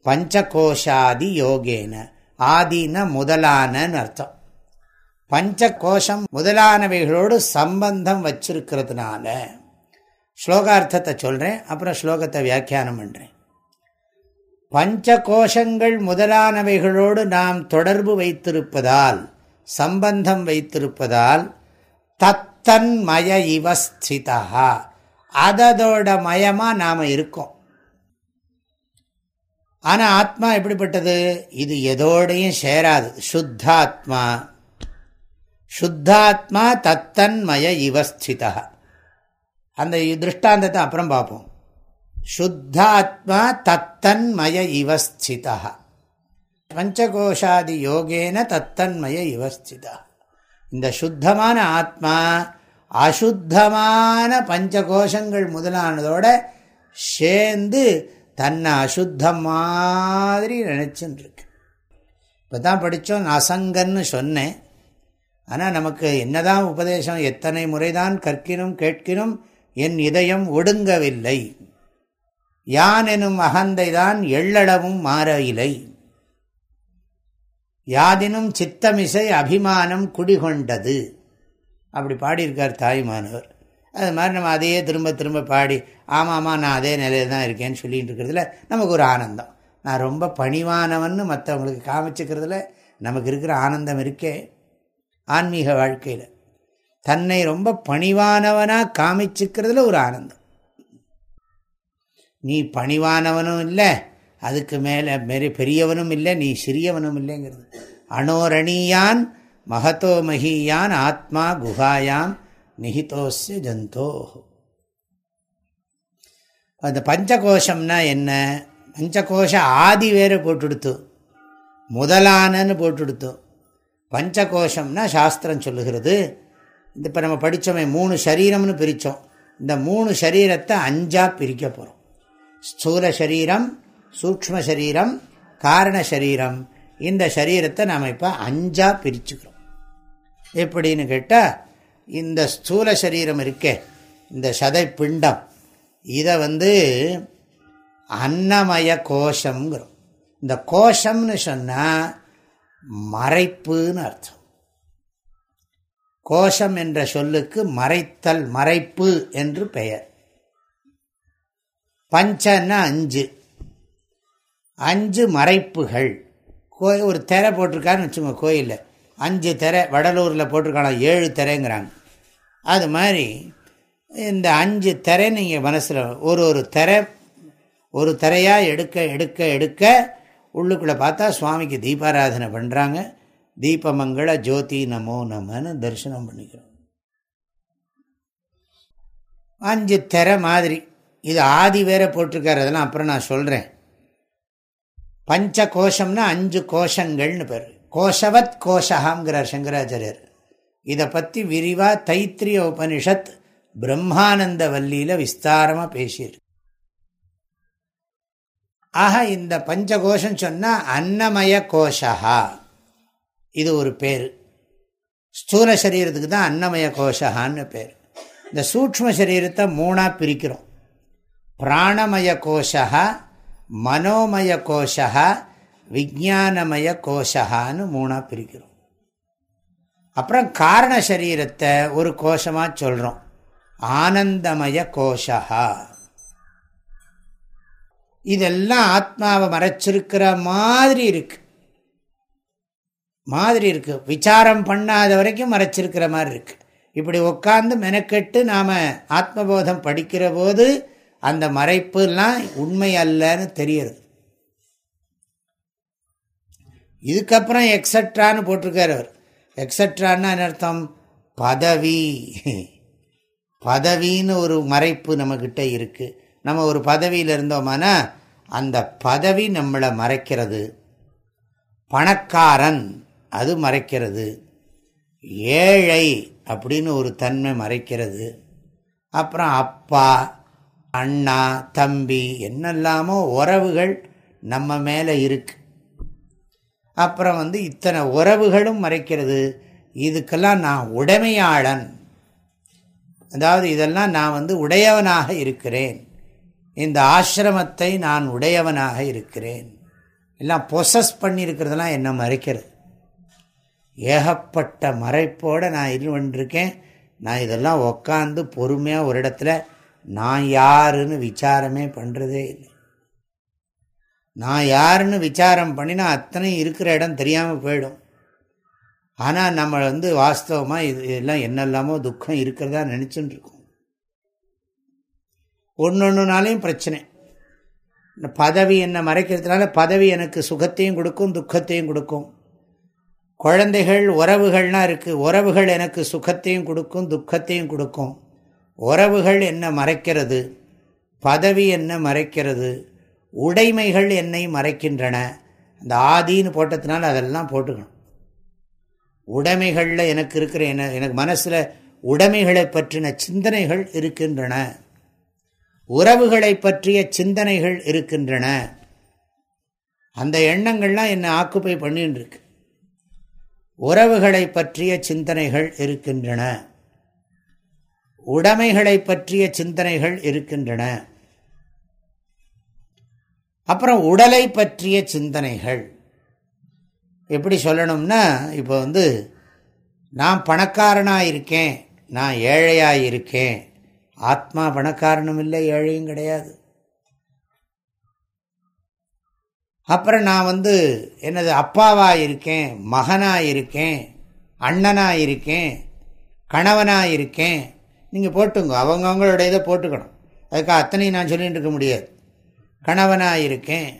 பஞ்சகோஷாதி யோகேன ஆதின முதலானன்னு அர்த்தம். பஞ்ச கோஷம் முதலானவைகளோடு சம்பந்தம் வச்சிருக்கிறதுனால ஸ்லோகார்த்தத்தை சொல்கிறேன் அப்புறம் ஸ்லோகத்தை வியாக்கியானம் பண்ணுறேன் பஞ்ச கோஷங்கள் முதலானவைகளோடு நாம் தொடர்பு வைத்திருப்பதால் சம்பந்தம் வைத்திருப்பதால் தத்தன் மய இவஸ்திதா அதோட மயமாக நாம் இருக்கோம். ஆனால் ஆத்மா எப்படிப்பட்டது? இது எதோடையும் சேராது. சுத்தாத்மா. சுத்தாத்மா தத்தன்மய இவஸ்திதா அந்த திருஷ்டாந்தத்தை அப்புறம் பார்ப்போம். சுத்தாத்மா தத்தன்மய இவஸ்திதா பஞ்சகோஷாதி யோகேன தத்தன்மய இவஸ்திதா இந்த சுத்தமான ஆத்மா அசுத்தமான பஞ்சகோஷங்கள் முதலானதோட சேர்ந்து தன்னை அசுத்தம் மாதிரி நினச்சின்னு இருக்கு இப்போ தான் படித்தோம் அசங்கன்னு சொன்னேன். ஆனால் நமக்கு என்னதான் உபதேசம் எத்தனை முறைதான் கற்கினும் கேட்கினும் என் இதயம் ஒடுங்கவில்லை. யான் எனும் அகந்தை தான் எள்ளளவும் இலை யாதினும் சித்தமிசை அபிமானம் குடிகொண்டது. அப்படி பாடியிருக்கார் தாய்மானவர். அது மாதிரி நம்ம அதையே திரும்ப திரும்ப பாடி ஆமாம் ஆமாம் நான் அதே நிலையில் தான் இருக்கேன்னு சொல்லிகிட்டு இருக்கிறதுல நமக்கு ஒரு ஆனந்தம். நான் ரொம்ப பணிவானவன்னு மற்றவங்களுக்கு காமிச்சிக்கிறதுல நமக்கு இருக்கிற ஆனந்தம் இருக்கே. ஆன்மீக வாழ்க்கையில். தன்னை ரொம்ப பணிவானவனாக காமிச்சுக்கிறதுல ஒரு ஆனந்தம். நீ பணிவானவனும் இல்லை அதுக்கு மேலே மெரி பெரியவனும் இல்லை நீ சிறியவனும் இல்லைங்கிறது. அணோரணியான் மகத்தோ மகியான் ஆத்மா குஹாயாம் நிகிதோசிய ஜந்தோ அந்த பஞ்சகோஷம்னா என்ன? பஞ்சகோஷ ஆதி வேறு போட்டுடுத்து. முதலானன்னு போட்டுடுத்து. பஞ்சகோஷம்னா சாஸ்திரம் சொல்லுகிறது. இந்த இப்போ நம்ம படித்தோமே மூணு சரீரம்னு பிரித்தோம் இந்த மூணு சரீரத்தை அஞ்சாக பிரிக்க போகிறோம் ஸ்தூல சரீரம் சூக்ம சரீரம் காரண சரீரம். இந்த சரீரத்தை நாம் இப்போ அஞ்சாக பிரிச்சுக்கிறோம். எப்படின்னு கேட்டால் இந்த ஸ்தூல சரீரம் இருக்கே இந்த சதை பிண்டம் இதை வந்து அன்னமய கோஷங்கிறோம் இந்த கோஷம்னு சொன்னால் மறைப்புன்னு அர்த்தம். கோஷம் என்ற சொல்லுக்கு மறைத்தல் மறைப்பு என்று பெயர். பஞ்சன்னா அஞ்சு. அஞ்சு மறைப்புகள். கோ ஒரு திரை போட்டிருக்கான்னு வச்சுக்கோங்க கோயிலில். அஞ்சு திரை வடலூரில் போட்டிருக்காங்க ஏழு திரைங்கிறாங்க. அது மாதிரி இந்த அஞ்சு திரை நீங்கள் மனசில் ஒரு ஒரு திரை ஒரு திரையாக எடுக்க எடுக்க எடுக்க உள்ளுக்குள்ளே பார்த்தா சுவாமிக்கு தீபாராதனை பண்ணுறாங்க தீபமங்கள ஜோதி நமோ நமன்னு தரிசனம் பண்ணிக்கிறோம். அஞ்சு திரை மாதிரி. இது ஆதி வேற போட்டிருக்காரு அதெல்லாம் அப்புறம் நான் சொல்கிறேன் பஞ்ச கோஷம்னா அஞ்சு கோஷங்கள்னு பேர். கோஷவத் கோஷகாங்கிறார் சங்கராச்சாரியர். இதை பற்றி விரிவாக தைத்திரிய உபனிஷத் பிரம்மானந்த வல்லியில் விஸ்தாரமாக பேசியிருக்கு ஆக இந்த பஞ்ச கோஷம் சொன்னால் அன்னமய கோஷகா இது ஒரு பேர். ஸ்தூல சரீரத்துக்கு தான் அன்னமய கோஷகான்னு பேர். இந்த சூக்ம சரீரத்தை மூணாக பிரிக்கிறோம். பிராணமய கோஷா மனோமய கோஷா விஜானமய கோஷகான்னு மூணாக பிரிக்கிறோம். அப்புறம் காரண சரீரத்தை ஒரு கோஷமாக சொல்கிறோம் ஆனந்தமய கோஷா இதெல்லாம் ஆத்மாவை மறைச்சிருக்கிற மாதிரி இருக்கு. மாதிரி இருக்கு. விசாரம் பண்ணாத வரைக்கும் மறைச்சிருக்கிற மாதிரி இருக்கு. இப்படி உட்காந்து மெனக்கெட்டு நாம் ஆத்மபோதம் படிக்கிற போது அந்த மறைப்புலாம் உண்மை அல்லன்னு தெரியறது. இதுக்கப்புறம் எக்ஸட்ரான்னு போட்டிருக்கார் அவர். எக்ஸட்ரான்னு அர்த்தம்? பதவி. பதவின்னு ஒரு மறைப்பு நம்மக்கிட்ட இருக்குது நம்ம ஒரு பதவியில் இருந்தோம்னா அந்த பதவி நம்மளை மறைக்கிறது. பணக்காரன் அது மறைக்கிறது. ஏழை அப்படின்னு ஒரு தன்மை மறைக்கிறது. அப்புறம் அப்பா அண்ணா தம்பி என்னெல்லாமோ உறவுகள் நம்ம மேலே இருக்கு. அப்புறம் வந்து இத்தனை உறவுகளும் மறைக்கிறது. இதுக்கெல்லாம் நான் உடைமையாளன். அதாவது இதெல்லாம் நான் வந்து உடையவனாக இருக்கிறேன். இந்த ஆசிரமத்தை நான் உடையவனாக இருக்கிறேன். எல்லாம் பொசஸ் பண்ணியிருக்கிறதெல்லாம் என்ன மறைக்கிறது. ஏகப்பட்ட மறைப்போடு நான் இருவன்றிருக்கேன் நான் இதெல்லாம் உக்காந்து பொறுமையாக ஒரு இடத்துல நான் யாருன்னு விசாரமே பண்ணுறதே இல்லை. நான் யாருன்னு விசாரம் பண்ணினா அத்தனை இருக்கிற இடம் தெரியாமல் போயிடும். ஆனால் நம்ம வந்து வாஸ்தவமாக இது எல்லாம் என்னெல்லாமோ துக்கம் இருக்கிறதா நினச்சின்னு இருக்கோம் ஒன்று ஒன்றுனாலையும் பிரச்சனை. இந்த பதவி என்னை மறைக்கிறதுனால பதவி எனக்கு சுகத்தையும் கொடுக்கும் துக்கத்தையும் கொடுக்கும். குழந்தைகள் உறவுகள்லாம் இருக்குது உறவுகள் எனக்கு சுகத்தையும் கொடுக்கும் துக்கத்தையும் கொடுக்கும். உறவுகள் என்ன மறைக்கிறது பதவி என்ன மறைக்கிறது உடைமைகள் என்னை மறைக்கின்றன அந்த ஆதின்னு போட்டதுனால அதெல்லாம் போட்டுக்கணும். உடைமைகளில் எனக்கு இருக்கிற என்ன எனக்கு மனசில் உடைமைகளை பற்றின சிந்தனைகள் இருக்கின்றன. உறவுகளை பற்றிய சிந்தனைகள் இருக்கின்றன. அந்த எண்ணங்கள்லாம் என்னை ஆக்குப்பை பண்ணின்னு இருக்கு உறவுகளை பற்றிய சிந்தனைகள் இருக்கின்றன. உடைமைகளை பற்றிய சிந்தனைகள் இருக்கின்றன. அப்புறம் உடலை பற்றிய சிந்தனைகள். எப்படி சொல்லணும்னா இப்போ வந்து நான் பணக்காரனாக இருக்கேன் நான் ஏழையாக இருக்கேன். ஆத்மா பணக்காரனும் இல்லை ஏழையும் கிடையாது. அப்புறம் நான் வந்து என்னது அப்பாவாக இருக்கேன் மகனாக இருக்கேன் அண்ணனாக இருக்கேன் கணவனாக இருக்கேன் நீங்கள் போட்டுங்க. அவங்கவுங்களோட இதை போட்டுக்கணும். அதுக்காக அத்தனையும் நான் சொல்லிகிட்டு இருக்க முடியாது. கணவனாக இருக்கேன்.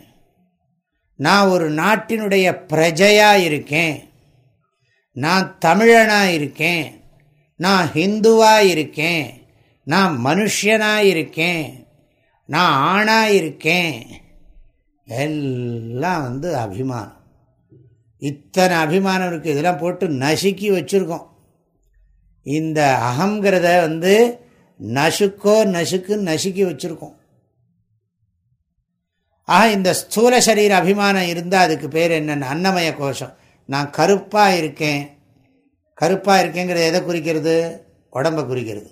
நான் ஒரு நாட்டினுடைய பிரஜையாக இருக்கேன். நான் தமிழனாக இருக்கேன். நான் ஹிந்துவாக இருக்கேன். நான் மனுஷனாக இருக்கேன். நான் ஆணாக இருக்கேன். எல்லாம் வந்து அபிமானம். இத்தனை அபிமானம் இருக்குது இதெல்லாம் போட்டு நசுக்கி வச்சுருக்கோம். இந்த அகங்கிறத வந்து நசுக்கோ நசுக்கு நசுக்கி வச்சுருக்கோம். ஆக இந்த ஸ்தூல சரீர அபிமானம் இருந்தால் அதுக்கு பேர் என்னென்ன அன்னமய கோஷம். நான் கருப்பாக இருக்கேன். கருப்பாக இருக்கேங்கிறது எதை குறிக்கிறது? உடம்பை குறிக்கிறது.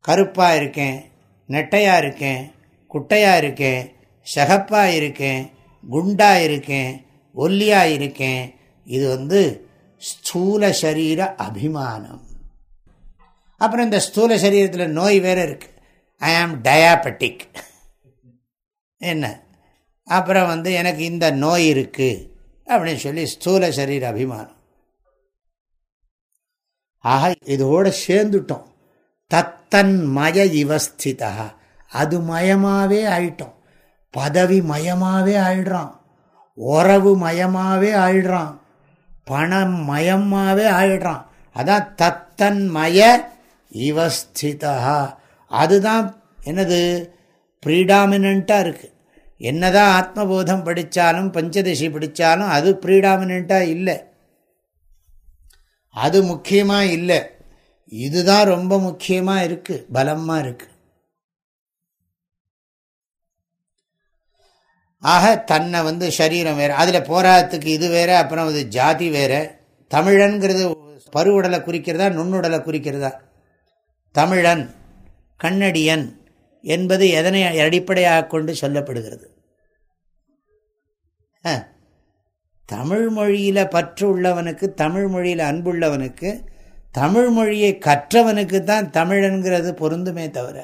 கருப்பாக இருக்கேன் நெட்டையாக இருக்கேன் குட்டையாக இருக்கேன் சகப்பாக இருக்கேன் குண்டாக இருக்கேன் ஒல்லியாக இருக்கேன். இது வந்து ஸ்தூல சரீர அபிமானம். அப்புறம் இந்த ஸ்தூல சரீரத்தில் நோய் வேறு இருக்கு. ஐ ஆம் டயாபெட்டிக் என்ன? அப்புறம் வந்து எனக்கு இந்த நோய் இருக்குது அப்படின்னு சொல்லி ஸ்தூல சரீர அபிமானம். ஆக இதோட சேர்ந்துட்டோம். தத்தன் மய இவஸ்திதா அது மயமாகவே ஆயிட்டோம். பதவி மயமாகவே ஆயிடுறான். உறவு மயமாகவே ஆயிடுறான். பணம் மயமாகவே ஆயிடுறான். அதான் தத்தன் மய இவஸ்திதா அதுதான் என்னது? ப்ரீடாமினண்ட்டாக இருக்குது என்னதான் ஆத்மபோதம் படித்தாலும் பஞ்சதசி படித்தாலும் அது ப்ரீடாமினண்ட்டாக இல்லை. அது முக்கியமாக இல்லை. இதுதான் ரொம்ப முக்கியமாக இருக்குது பலமாக இருக்குது ஆக தன்னை வந்து சரீரம் வேறு அதில் போராட்டத்துக்கு இது வேறு அப்புறம் அது ஜாதி வேறு. தமிழன்கிறது பருவுடலை குறிக்கிறதா நுண்ணுடலை குறிக்கிறதா? தமிழன் கண்ணடியன் என்பது எதனை அடிப்படையாக கொண்டு சொல்லப்படுகிறது? தமிழ் மொழியில் பற்று உள்ளவனுக்கு தமிழ் மொழியில் அன்புள்ளவனுக்கு தமிழ் மொழியை கற்றவனுக்கு தான் தமிழன்கிறது பொருந்துமே தவிர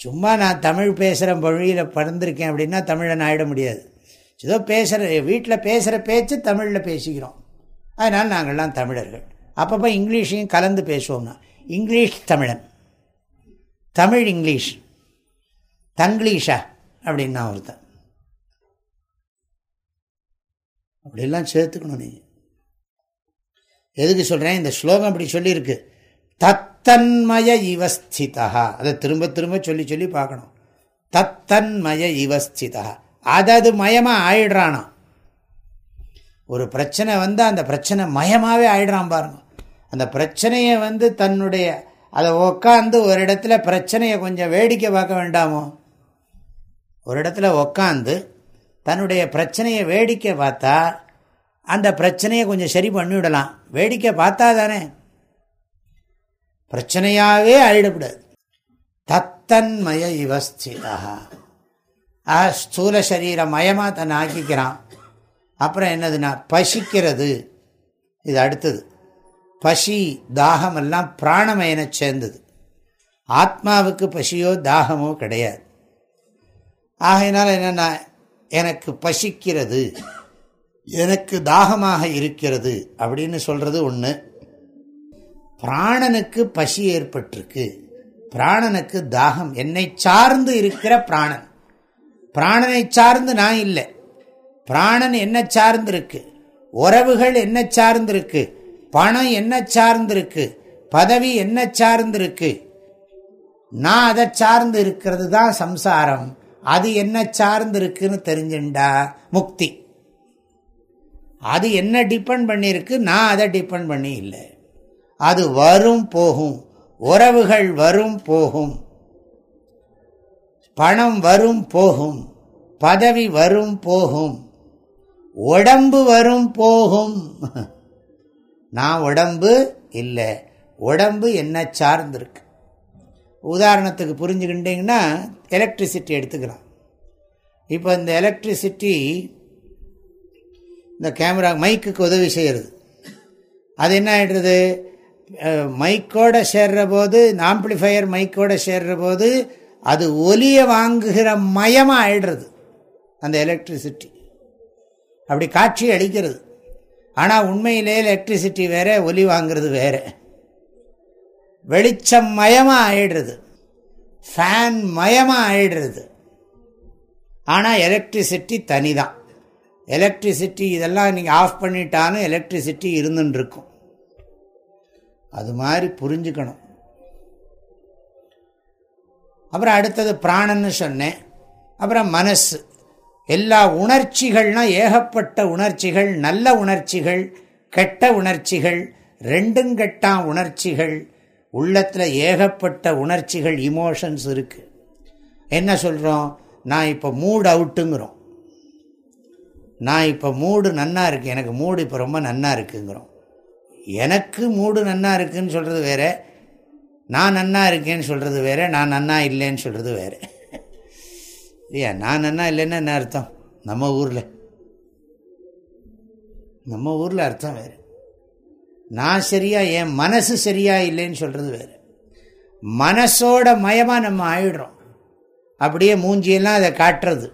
சும்மா நான் தமிழ் பேசுகிற மொழியில் பறந்துருக்கேன் அப்படின்னா தமிழன் ஆகிட முடியாது. ஏதோ பேசுகிற வீட்டில் பேசுகிற பேச்சு தமிழில் பேசிக்கிறோம். அதனால் நாங்கள்லாம் தமிழர்கள். அப்பப்போ இங்கிலீஷையும் கலந்து பேசுவோம்னா இங்கிலீஷ் தமிழன். தமிழ் இங்கிலீஷ். தங்கிலீஷா? அப்படின்னா ஒருத்தன். அப்படிலாம் சேர்த்துக்கணும் நீ எதுக்கு சொல்கிறேன் இந்த ஸ்லோகம் அப்படி சொல்லியிருக்கு. தத்தன்மய இவஸ்திதா அதை திரும்ப திரும்ப சொல்லி சொல்லி பார்க்கணும். தத்தன்மய இவஸ்திதா அதது மயமாக ஆயிடுறானா ஒரு பிரச்சனை வந்து அந்த பிரச்சனை மயமாகவே ஆயிடுறான் பாருங்க. அந்த பிரச்சனையை வந்து தன்னுடைய அதை உக்காந்து ஒரு இடத்துல பிரச்சனையை கொஞ்சம் வேடிக்கை பார்க்க வேண்டாமோ? ஒரு இடத்துல உக்காந்து தன்னுடைய பிரச்சனையை வேடிக்கை பார்த்தா அந்த பிரச்சனையை கொஞ்சம் சரி பண்ணிவிடலாம் வேடிக்கை பார்த்தா தானே. பிரச்சனையாகவே ஆயிடக்கூடாது. தத்தன்மய இவஸ்திதா ஆ ஸ்தூல சரீர மயமாக தன்னை ஆக்கிக்கிறான். அப்புறம் என்னதுன்னா பசிக்கிறது. இது அடுத்தது. பசி தாகம் எல்லாம் பிராணமயனை சேர்ந்தது. ஆத்மாவுக்கு பசியோ தாகமோ கிடையாது. ஆகையினால் என்னென்னா எனக்கு பசிக்கிறது எனக்கு தாகமாக இருக்கிறது அப்படின்னு சொல்கிறது ஒன்று பிராணனுக்கு பசி ஏற்பட்டிருக்கு. பிராணனுக்கு தாகம். என்னை சார்ந்து இருக்கிற பிராணன். பிராணனை சார்ந்து நான் இல்லை. பிராணன் என்ன சார்ந்திருக்கு. உறவுகள் என்ன சார்ந்திருக்கு. பணம் என்ன சார்ந்திருக்கு? பதவி என்ன சார்ந்திருக்கு? நான் அதை சார்ந்து இருக்கிறது தான் சம்சாரம். அது என்ன சார்ந்து இருக்குன்னு தெரிஞ்சுண்டா? முக்தி. அது என்ன டிபெண்ட் பண்ணியிருக்கு? நான் அதை டிபெண்ட் பண்ணி இல்லை. அது வரும் போகும். உறவுகள் வரும் போகும். பணம் வரும் போகும். பதவி வரும் போகும். உடம்பு வரும் போகும். <laughs> நான் உடம்பு இல்லை. உடம்பு என்ன சார்ந்திருக்கு. உதாரணத்துக்கு புரிஞ்சுக்கிட்டீங்கன்னா எலக்ட்ரிசிட்டி எடுத்துக்கலாம். இப்போ இந்த எலக்ட்ரிசிட்டி இந்த கேமரா மைக்குக்கு உதவி செய்கிறது அது என்ன ஆகிடுறது மைக்கோட சேர்ற போது ஆம்பிளிஃபையர் மைக்கோட சேர்ற போது அது ஒலியை வாங்குகிற மயமாக ஆயிடுறது அந்த எலக்ட்ரிசிட்டி அப்படி காட்சி அளிக்கிறது. ஆனால் உண்மையிலே எலக்ட்ரிசிட்டி வேறு ஒலி வாங்கிறது வேற. வெளிச்சம் மயமாக ஆயிடுறது. ஃபேன் மயமாக ஆயிடுறது. ஆனால் எலக்ட்ரிசிட்டி தனி தான் எலக்ட்ரிசிட்டி இதெல்லாம் நீங்கள் ஆஃப் பண்ணிட்டாலும் எலக்ட்ரிசிட்டி இருந்துட்டுருக்கும் அது மாதிரி புரிஞ்சுக்கணும். அப்புறம் அடுத்தது பிராணன்னு சொன்னேன். அப்புறம் மனசு. எல்லா உணர்ச்சிகள்னால் ஏகப்பட்ட உணர்ச்சிகள் நல்ல உணர்ச்சிகள் கெட்ட உணர்ச்சிகள் ரெண்டும் கெட்டான் உணர்ச்சிகள். உள்ளத்தில் ஏகப்பட்ட உணர்ச்சிகள் இமோஷன்ஸ் இருக்குது என்ன சொல்கிறோம் நான் இப்போ மூடு அவுட்டுங்கிறோம் நான் இப்போ மூடு நன்னா இருக்கு. எனக்கு மூடு இப்போ ரொம்ப நன்னா இருக்குங்கிறோம். எனக்கு மூடு நன்னா இருக்குன்னு சொல்கிறது வேறு. நான் நன்னா இருக்கேன்னு சொல்கிறது வேறு. நான் நன்னா இல்லைன்னு சொல்கிறது வேறு. இல்லையா நான் என்ன இல்லைன்னு என்ன அர்த்தம்? நம்ம ஊரில். நம்ம ஊரில் அர்த்தம் வேறு. நான் சரியா என் மனசு சரியா இல்லைன்னு சொல்கிறது வேறு. மனசோட மயமாக நம்ம ஆயிடுறோம். அப்படியே மூஞ்சியெல்லாம் அதை காட்டுறது.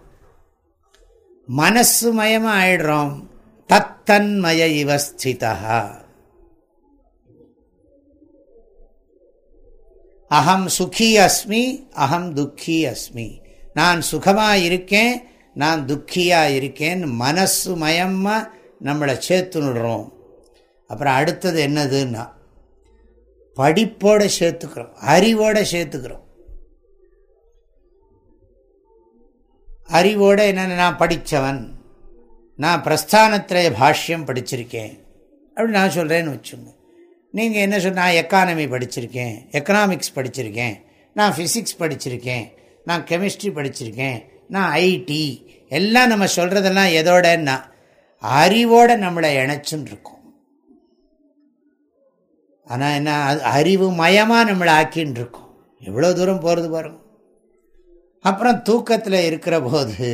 மனசு மயமாக ஆயிடுறோம். தத்தன்மய இவஸ்திதா அகம் சுகி அஸ்மி அகம் துக்கி அஸ்மி. நான் சுகமாக இருக்கேன் நான் துக்கியாக இருக்கேன் மனசு மயமாக நம்மளை சேர்த்துனுடுறோம். அப்புறம் அடுத்தது என்னதுன்னா படிப்போடு சேர்த்துக்கிறோம் அறிவோடு சேர்த்துக்கிறோம். அறிவோடு என்னென்ன நான் படித்தவன் நான் பிரஸ்தானத்திரைய பாஷ்யம் படிச்சிருக்கேன். அப்படி நான் சொல்கிறேன்னு வச்சுங்க நீங்கள் என்ன சொல் நான் எக்கானமி படிச்சிருக்கேன் எக்கனாமிக்ஸ் படிச்சிருக்கேன் நான் ஃபிசிக்ஸ் படிச்சிருக்கேன் நான் கெமிஸ்ட்ரி படிச்சிருக்கேன் நான் ஐடி எல்லாம் நம்ம சொல்கிறதெல்லாம் எதோடன்னா அறிவோடு நம்மளை இணைச்சுன்னு இருக்கும் ஆனால் என்ன அறிவு மயமாக நம்மளை ஆக்கின்னு இருக்கும் எவ்வளோ தூரம் போகிறது பாருங்க. அப்புறம் தூக்கத்தில் இருக்கிற போது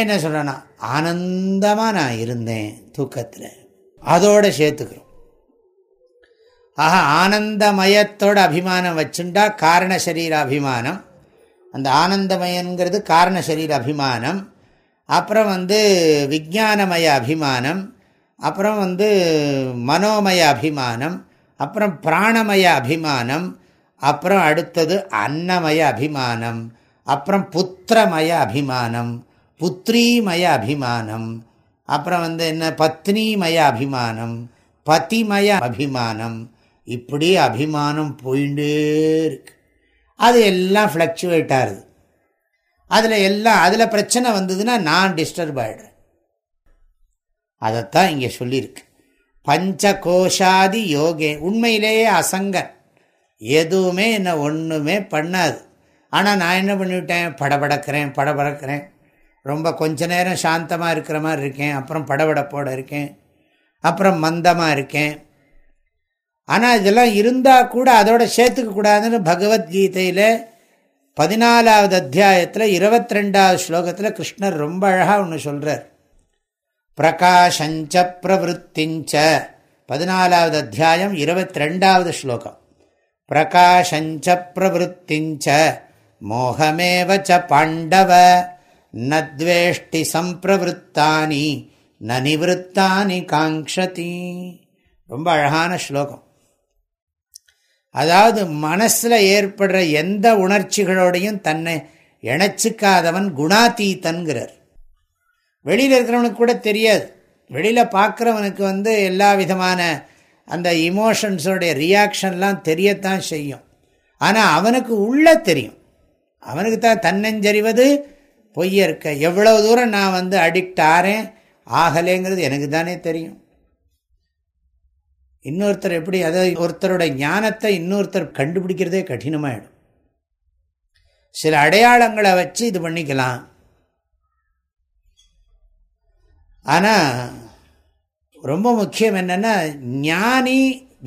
என்ன சொல்கிறேன்னா ஆனந்தமாக நான் இருந்தேன் தூக்கத்தில். அதோடு சேர்த்துக்கிறோம். ஆஹா ஆனந்தமயத்தோட அபிமானம் வச்சுண்டா காரண சரீர அபிமானம். அந்த ஆனந்தமயங்கிறது காரண சரீர அபிமானம் அப்புறம் வந்து விஜானமய அபிமானம் அப்புறம் வந்து மனோமய அபிமானம் அப்புறம் பிராணமய அபிமானம் அப்புறம் அடுத்தது அன்னமய அபிமானம் அப்புறம் புத்திரமய அபிமானம் புத்ரிமய அபிமானம் அப்புறம் வந்து என்ன பத்னிமய அபிமானம் பதிமய அபிமானம் இப்படி அபிமானம் போயிட்டே இருக்கு. அது எல்லாம் ஃப்ளக்சுவேட் ஆகுது. அதில் எல்லாம் அதில் பிரச்சனை வந்ததுன்னா நான் டிஸ்டர்ப் ஆகிடுறேன் அதைத்தான் இங்கே சொல்லியிருக்கு. பஞ்ச கோஷாதி யோகே உண்மையிலேயே அசங்கன் எதுவுமே என்ன ஒன்றுமே பண்ணாது. ஆனால் நான் என்ன பண்ணிவிட்டேன்? படபடக்கிறேன் படபடக்கிறேன். ரொம்ப கொஞ்ச நேரம் சாந்தமாக இருக்கிற மாதிரி இருக்கேன். அப்புறம் படபடப்போட இருக்கேன். அப்புறம் மந்தமாக இருக்கேன். ஆனால் இதெல்லாம் இருந்தால் கூட அதோட சேர்த்துக்க கூடாதுன்னு பகவத்கீதையில் பதினாலாவது அத்தியாயத்தில் இருபத்தி ரெண்டாவது ஸ்லோகத்தில் கிருஷ்ணர் ரொம்ப அழகாக ஒன்று சொல்கிறார் பிரகாஷஞ்ச பிரவருத்திஞ்ச. பதினாலாவது அத்தியாயம் இருபத்தி ரெண்டாவது ஸ்லோகம். பிரகாஷஞ்ச பிரவருத்திஞ்ச. மோகமேவச்ச பாண்டவ. நத்வேஷ்டி சம்பிரவருத்தானி. ந நிவத்தானி காங்ஷதி ரொம்ப அழகான ஸ்லோகம். அதாவது மனசில் ஏற்படுற எந்த உணர்ச்சிகளோடையும் தன்னை இணைச்சிக்காதவன் குணாதீத்தன்கிறார். வெளியில் இருக்கிறவனுக்கு கூட தெரியாது. வெளியில் பார்க்குறவனுக்கு வந்து எல்லா விதமான அந்த இமோஷன்ஸோடைய ரியாக்ஷன்லாம் தெரியத்தான் செய்யும். ஆனால் அவனுக்கு உள்ளே தெரியும். அவனுக்கு தான் தன்னஞ்சறிவது பொய்ய இருக்க. எவ்வளோ தூரம் நான் வந்து அடிக்ட் ஆறேன் ஆகலேங்கிறது எனக்கு தானே தெரியும். இன்னொருத்தர் எப்படி அதாவது ஒருத்தரோட ஞானத்தை இன்னொருத்தர் கண்டுபிடிக்கிறதே கடினமாயிடும். சில அடையாளங்களை வச்சு இது பண்ணிக்கலாம். ஆனால் ரொம்ப முக்கியம் என்னென்னா ஞானி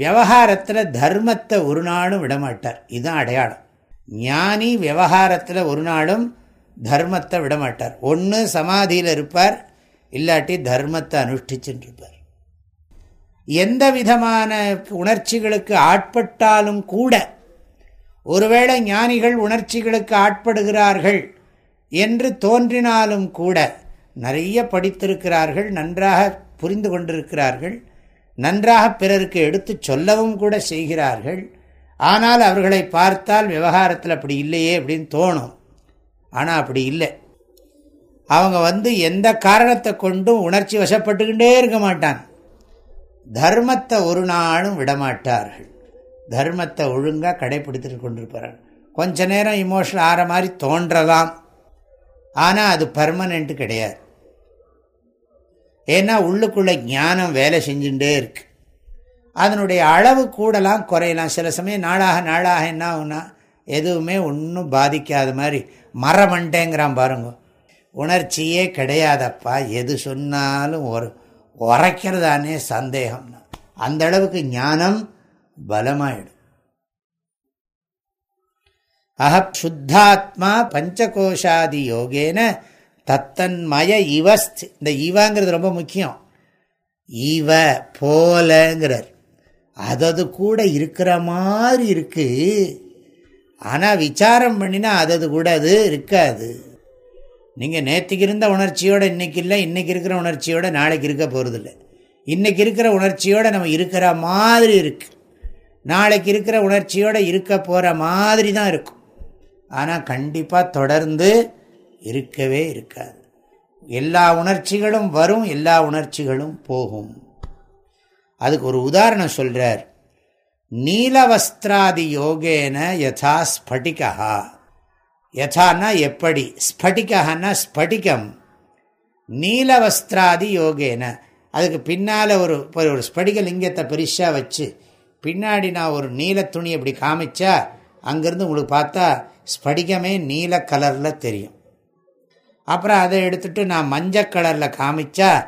விவகாரத்தில் தர்மத்தை ஒரு நாளும் விடமாட்டார். இதுதான் அடையாளம். ஞானி விவகாரத்தில் ஒரு நாளும் தர்மத்தை விடமாட்டார். ஒன்று சமாதியில் இருப்பார் இல்லாட்டி தர்மத்தை அனுஷ்டிச்சுட்டு இருப்பார். எந்த விதமான உணர்ச்சிகளுக்கு ஆட்பட்டாலும் கூட ஒருவேளை ஞானிகள் உணர்ச்சிகளுக்கு ஆட்படுகிறார்கள் என்று தோன்றினாலும் கூட நிறைய படித்திருக்கிறார்கள் நன்றாக புரிந்து கொண்டிருக்கிறார்கள் நன்றாக பிறருக்கு எடுத்து சொல்லவும் கூட செய்கிறார்கள் ஆனால் அவர்களை பார்த்தால் விவகாரத்தில் அப்படி இல்லையே அப்படின்னு தோணும். ஆனால் அப்படி இல்லை. அவங்க வந்து எந்த காரணத்தை கொண்டும் உணர்ச்சி வசப்பட்டுக்கிட்டே இருக்க மாட்டான். தர்மத்தை ஒரு நாளும் விடமாட்டார்கள். தர்மத்தை ஒழுங்காக கடைப்பிடித்துட்டு கொண்டிருப்பார்கள். கொஞ்ச நேரம் இமோஷனல் ஆகிற மாதிரி தோன்றலாம். ஆனால் அது பர்மனெண்ட்டு கிடையாது. ஏன்னா உள்ளுக்குள்ளே ஞானம் வேலை செஞ்சுட்டே இருக்கு. அதனுடைய அளவு கூடலாம் குறையலாம். சில சமயம் நாளாக நாளாக என்ன ஆகுனா எதுவுமே ஒன்றும் பாதிக்காத மாதிரி மரமண்டேங்கிறான் பாருங்க. உணர்ச்சியே கிடையாதப்பா. எது சொன்னாலும் ஒரு உரைக்கிறதானே சந்தேகம். அந்த அளவுக்கு ஞானம் பலமாயிடும். அஹ சுத்தாத்மா பஞ்சகோஷாதி யோகேன தத்தன்மய இவஸ்த். இந்த இவங்கிறது ரொம்ப முக்கியம். இவ போலங்கிறார். அதது கூட இருக்கிற மாதிரி இருக்கு. ஆனால் விசாரம் பண்ணினா அதது கூட அது இருக்காது. நீங்கள் நேற்றுக்கு இருந்த உணர்ச்சியோடு இன்றைக்கி இல்லை இன்றைக்கி இருக்கிற உணர்ச்சியோடு நாளைக்கு இருக்க போகிறதில்ல இன்றைக்கி இருக்கிற உணர்ச்சியோடு நம்ம இருக்கிற மாதிரி இருக்குது நாளைக்கு இருக்கிற உணர்ச்சியோடு இருக்க போகிற மாதிரி தான் இருக்கும். ஆனால் கண்டிப்பாக தொடர்ந்து இருக்கவே இருக்காது. எல்லா உணர்ச்சிகளும் வரும் எல்லா உணர்ச்சிகளும் போகும். அதுக்கு ஒரு உதாரணம் சொல்கிறார் நீலவஸ்திராதி யோகேன யதா ஸ்பட்டிகா யதான்னா எப்படி? ஸ்படிகான்னா ஸ்படிகம். நீலவஸ்திராதி யோகேன. அதுக்கு பின்னால் ஒரு ஒரு ஸ்படிக லிங்கத்தை பெருசாக வச்சு பின்னாடி நான் ஒரு நீல துணி அப்படி காமிச்சா அங்கேருந்து உங்களுக்கு பார்த்தா ஸ்படிகமே நீல கலரில் தெரியும். அப்புறம் அதை எடுத்துட்டு நான் மஞ்சள் கலரில் காமிச்சா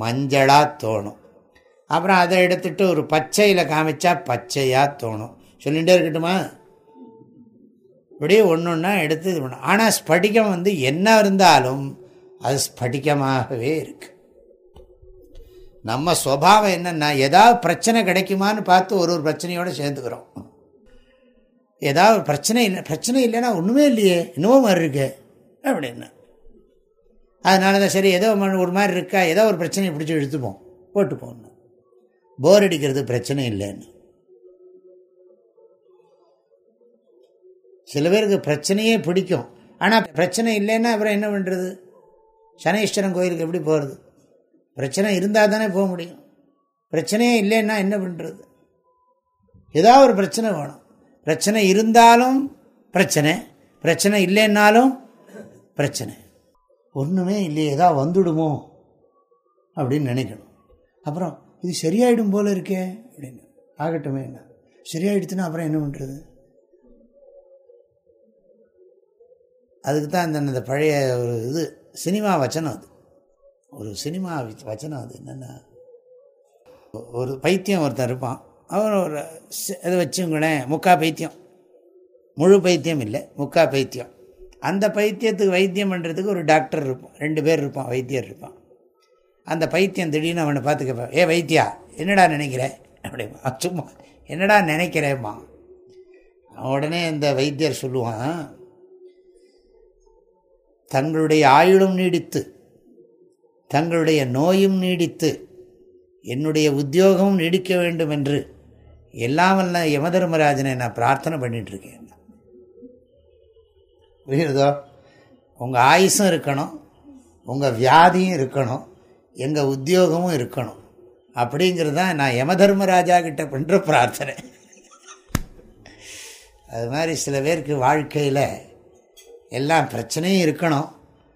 மஞ்சளாக தோணும். அப்புறம் அதை எடுத்துட்டு ஒரு பச்சையில் காமிச்சா பச்சையாக தோணும். சொல்லிகிட்டே இருக்கட்டுமா? இப்படியே ஒன்று ஒன்றா எடுத்து இது பண்ணும் ஆனால் ஸ்படிகம் வந்து என்ன இருந்தாலும் அது ஸ்படிகமாகவே இருக்கு. நம்ம சுவாவம் என்னென்னா ஏதாவது பிரச்சனை கிடைக்குமான்னு பார்த்து ஒரு ஒரு பிரச்சனையோடு சேர்ந்துக்கிறோம். ஏதாவது பிரச்சனை இல்லை பிரச்சனை இல்லைன்னா ஒன்றுமே இல்லையே இன்னமும் மாதிரி இருக்கு அப்படின்னு. அதனால தான் சரி ஏதோ ஒரு மாதிரி இருக்கா ஏதோ ஒரு பிரச்சனையை பிடிச்சி எடுத்துப்போம் போட்டு போகணும் போர் அடிக்கிறது பிரச்சனை இல்லைன்னு. சில பேருக்கு பிரச்சனையே பிடிக்கும். ஆனால் பிரச்சனை இல்லைன்னா அப்புறம் என்ன பண்ணுறது சனீஸ்வரன் கோயிலுக்கு எப்படி போகிறது பிரச்சனை இருந்தால் தானே போக முடியும். பிரச்சனையே இல்லைன்னா என்ன பண்ணுறது ஏதாவது ஒரு பிரச்சனை வேணும். பிரச்சனை இருந்தாலும் பிரச்சனை. பிரச்சனை இல்லைன்னாலும் பிரச்சனை. ஒன்றுமே இல்லையே ஏதாவது வந்துடுமோ? அப்படின்னு நினைக்கணும். அப்புறம் இது சரியாயிடும் போல இருக்கே அப்படின்னு. ஆகட்டுமே என்ன? சரியாயிடுச்சுன்னா அப்புறம் என்ன பண்ணுறது அதுக்கு தான் இந்த பழைய ஒரு இது சினிமா வச்சனம் அது. ஒரு சினிமா வச்சனம் அது என்னென்னா ஒரு பைத்தியம் ஒருத்தன் இருப்பான். அவன் ஒரு இதை வச்சுங்களேன் முக்கா பைத்தியம். முழு பைத்தியம் இல்லை முக்கா பைத்தியம். அந்த பைத்தியத்துக்கு வைத்தியம் பண்ணுறதுக்கு ஒரு டாக்டர் இருப்பான். ரெண்டு பேர் இருப்பான் வைத்தியர் இருப்பான். அந்த பைத்தியம் திடீர்னு அவனை பார்த்து கேட்பான் ஏ வைத்தியா என்னடா நினைக்கிற? அப்படிமா சும்மா என்னடா நினைக்கிறேம்மா? உடனே இந்த வைத்தியர் சொல்லுவான் தங்களுடைய ஆயுளும் நீடித்து தங்களுடைய நோயும் நீடித்து என்னுடைய உத்தியோகமும் நீடிக்க வேண்டும் என்று எல்லாம் யமதர்மராஜனை நான் பிரார்த்தனை பண்ணிகிட்ருக்கேன் புரியுறதோ உங்கள் ஆயுசும் இருக்கணும் உங்கள் வியாதியும் இருக்கணும் எங்கள் உத்தியோகமும் இருக்கணும். அப்படிங்கிறது தான் நான் யமதர்மராஜா கிட்ட பண்ணுற பிரார்த்தனை. அது மாதிரி சில பேருக்கு வாழ்க்கையில் எல்லாம் பிரச்சனையும் இருக்கணும்.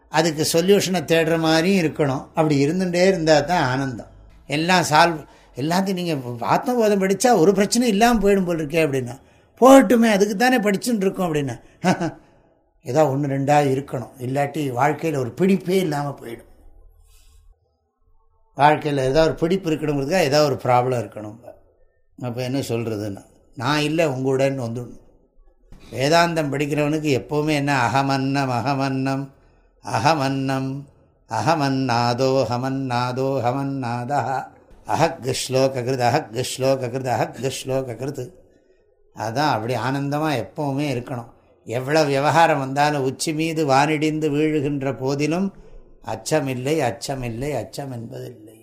அதுக்கு சொல்யூஷனை தேடுற மாதிரியும் இருக்கணும். அப்படி இருந்துகிட்டே இருந்தால் தான் ஆனந்தம். எல்லாம் சால்வ் எல்லாத்தையும் நீங்கள் ஆத்மபோதம் படித்தா ஒரு பிரச்சனையும் இல்லாமல் போயிடும் போல் இருக்கே அப்படின்னா. போகட்டுமே அதுக்கு தானே படிச்சுட்டு இருக்கோம் அப்படின்னா. <laughs> ஏதோ ஒன்று ரெண்டாக இருக்கணும். இல்லாட்டி வாழ்க்கையில் ஒரு பிடிப்பே இல்லாமல் போயிடும். வாழ்க்கையில் ஏதோ ஒரு பிடிப்பு இருக்கணுங்கிறதுக்காக ஏதோ ஒரு ப்ராப்ளம் இருக்கணும். அப்போ என்ன சொல்கிறதுன்னா நான் இல்லை உங்களுடன் வந்துடணும். வேதாந்தம் படிக்கிறவனுக்கு எப்போவுமே என்ன? அகமன்னம் அகமன்னம் அகமன்னம் அகமன்னாதோ ஹமன்னாதோ ஹமன்னாதா அஹக் ஸ்லோகிருத் அஹக் ஸ்லோகிருத் அஹக் ஸ்லோகிருத் அதுதான் அப்படி ஆனந்தமாக எப்போவுமே இருக்கணும். எவ்வளோ விவகாரம் வந்தாலும் உச்சி மீது வானிடிந்து வீழுகின்ற போதிலும் அச்சமில்லை அச்சமில்லை அச்சம் என்பதில்லை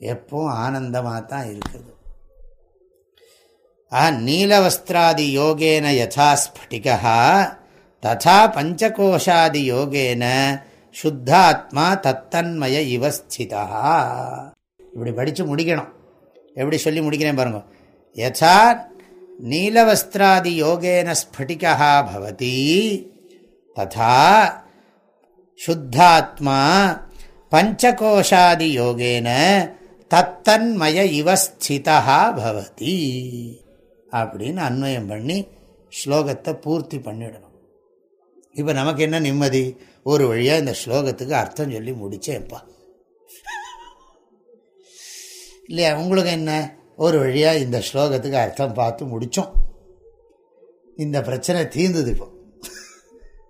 எப்பவும் ஆனந்தமாக தான் இருக்குது ஆ நீலவஸ்திராதி யோகேன யதா ஸ்பட்டிகா ததா பஞ்சகோஷாதி யோகேன சுத்தாத்மா தத்தன்மய இவஸ்திதா இப்படி படித்து முடிக்கணும். எப்படி சொல்லி முடிக்கிறேன் பாருங்க. யதா நீலவஸ்திராதி யோகேன ஸ்பட்டிகா பவதி ததா சுத்தாத்மா பஞ்சகோஷாதி யோகேன தத்தன்மய இவஸ்திதா பவதி அப்படின்னு அன்வயம் பண்ணி ஸ்லோகத்தை பூர்த்தி பண்ணிடணும். இப்போ நமக்கு என்ன நிம்மதி? ஒரு வழியாக இந்த ஸ்லோகத்துக்கு அர்த்தம் சொல்லி முடித்தேன்ப்பா இல்லையா? உங்களுக்கு என்ன? ஒரு வழியாக இந்த ஸ்லோகத்துக்கு அர்த்தம் பார்த்து முடித்தோம் இந்த பிரச்சனை தீர்ந்தது இப்போ.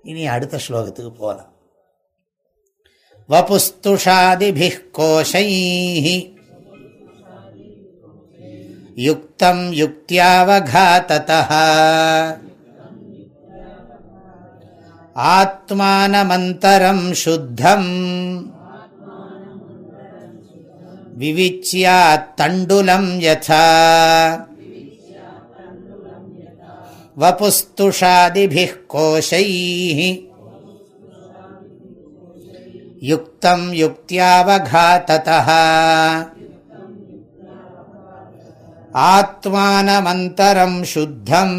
இனி அடுத்த ஸ்லோகத்துக்கு போகலாம் வபுஸ்துஷாதிபி युक्तं युक्त्यावघाततः। आत्मानमन्तरं शुद्धम्। विविच्यात्तण्डुलं यथा। वपुस्तुषादिभिः कोशैः। युक्तं युक्त्यावघाततः। ஆத்மானமந்தரம் சுத்தம்.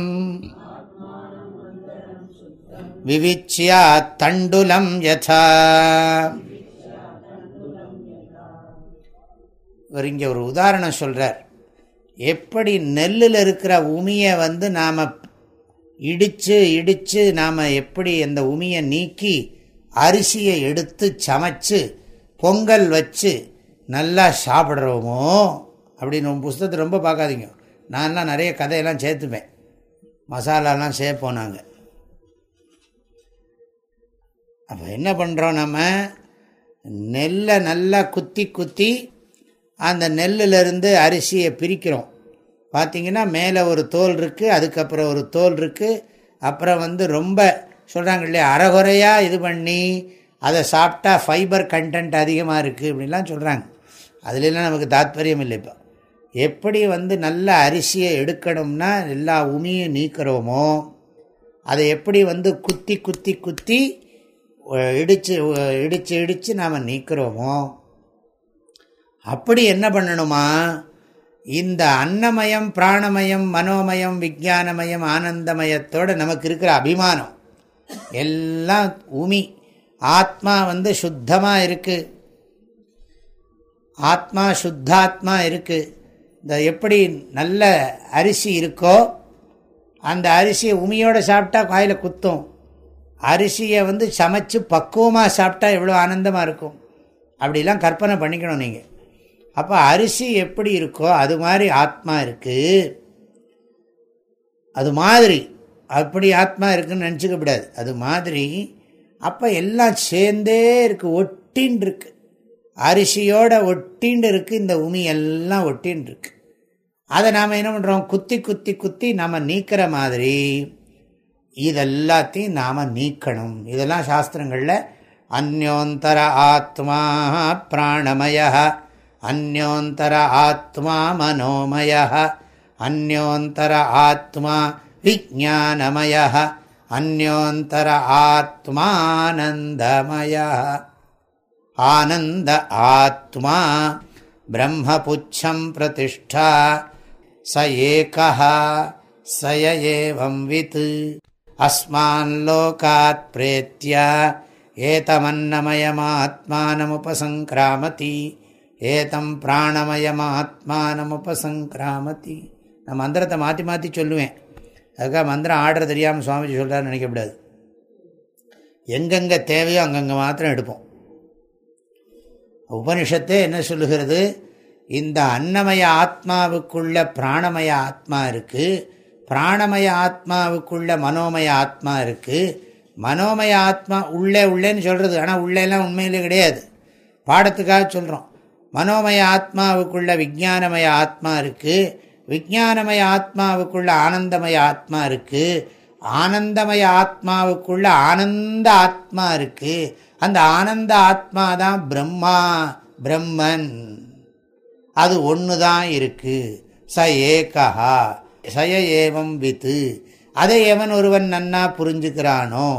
விவிச்சியா தண்டுலம் யதா. இவர் இங்கே ஒரு உதாரணம் சொல்கிறார் எப்படி நெல்லில் இருக்கிற உமியை வந்து நாம் இடித்து இடித்து நாம் எப்படி அந்த உமியை நீக்கி அரிசியை எடுத்து சமைச்சு பொங்கல் வச்சு நல்லா சாப்பிட்றோமோ அப்படின்னு உன் புஸ்தகத்தை ரொம்ப பார்க்காதீங்க. நான்லாம் நிறைய கதையெல்லாம் சேர்த்துப்பேன். மசாலாலாம் சேர்ப்போம் நாங்கள் அப்போ என்ன பண்ணுறோம் நம்ம? நெல்லை நல்லா குத்தி குத்தி அந்த நெல்லிலிருந்து அரிசியை பிரிக்கிறோம். பார்த்திங்கன்னா மேலே ஒரு தோல் இருக்குது அதுக்கப்புறம் ஒரு தோல் இருக்குது அப்புறம் வந்து ரொம்ப சொல்கிறாங்க இல்லையா அறகுறையாக இது பண்ணி அதை சாப்பிட்டா ஃபைபர் கண்டென்ட் அதிகமாக இருக்குது அப்படின்லாம் சொல்கிறாங்க அதுலலாம் நமக்கு தாத்பரியம் இல்லை இப்போ. எப்படி வந்து நல்ல அரிசியை எடுக்கணும்னா எல்லா உமியும் நீக்கிறோமோ அதை எப்படி வந்து குத்தி குத்தி குத்தி இடித்து இடித்து இடித்து நாம் நீக்கிறோமோ அப்படி என்ன பண்ணணுமா? இந்த அன்னமயம் பிராணமயம் மனோமயம் விஜானமயம் ஆனந்தமயத்தோடு நமக்கு இருக்கிற அபிமானம் எல்லாம் உமி. ஆத்மா வந்து சுத்தமாக இருக்குது ஆத்மா சுத்தாத்மா இருக்குது இந்த எப்படி நல்ல அரிசி இருக்கோ அந்த அரிசியை உமியோடு சாப்பிட்டா காயில் குத்தும். அரிசியை வந்து சமைச்சு பக்குவமாக சாப்பிட்டா எவ்வளோ ஆனந்தமாக இருக்கும். அப்படிலாம் கற்பனை பண்ணிக்கணும் நீங்கள் அப்போ அரிசி எப்படி இருக்கோ அது மாதிரி ஆத்மா இருக்குது அது மாதிரி அப்படி ஆத்மா இருக்குன்னு நினச்சிக்கப்படாது அது மாதிரி அப்போ எல்லாம் சேர்ந்தே இருக்குது ஒட்டின்னு இருக்குது அரிசியோட ஒட்டின்னு இருக்குது இந்த உமி எல்லாம் ஒட்டின்னு இருக்கு அதை நாம் என்ன பண்ணுறோம் குத்தி குத்தி குத்தி நாம் நீக்கிற மாதிரி இதெல்லாத்தையும் நாம் நீக்கணும். இதெல்லாம் சாஸ்திரங்களில் அந்யோந்தர ஆத்மா பிராணமய அந்யோந்தர ஆத்மா மனோமய அந்யோந்தர ஆத்மா விஜானமய அந்யோந்தர ஆத்மானந்தமய. ஆனந்த ஆத்மா பிரம்மபுச்சம் பிரதிஷ்டா ச ஏகா சய ஏவம் வித். அஸ்மான் லோகாத் பிரேத்திய ஏதமன்னமயமாத்மானமுபசங்கிராமதி ஏதம் பிராணமயமாத்மானமுபசங்கிராமதி. நான் மந்திரத்தை மாற்றி மாற்றி சொல்லுவேன். அதுக்காக மந்திரம் ஆர்டர் தெரியாமல் சுவாமிஜி சொல்கிறான்னு நினைக்கக்கூடாது. எங்கெங்கே தேவையோ அங்கங்கே மாத்திரம் எடுப்போம். உபனிஷத்தே என்ன சொல்லுகிறது? இந்த அன்னமய ஆத்மாவுக்குள்ள பிராணமய ஆத்மா இருக்குது பிராணமய ஆத்மாவுக்குள்ள மனோமய ஆத்மா இருக்குது மனோமய ஆத்மா உள்ளே உள்ளேன்னு சொல்கிறது ஆனால் உள்ளேலாம் உண்மையிலே கிடையாது. பாடத்துக்காக சொல்கிறோம் மனோமய ஆத்மாவுக்குள்ள விஜானமய ஆத்மா இருக்குது விஜானமய ஆத்மாவுக்குள்ள ஆனந்தமய ஆத்மா இருக்குது ஆனந்தமய ஆத்மாவுக்குள்ள ஆனந்த ஆத்மா இருக்குது அந்த ஆனந்த ஆத்மா தான் பிரம்மா பிரம்மன். அது ஒன்று தான் இருக்குது ச ஏகா சய ஏவம் வித்து. அதை எவன் ஒருவன் நன்னா புரிஞ்சுக்கிறானோ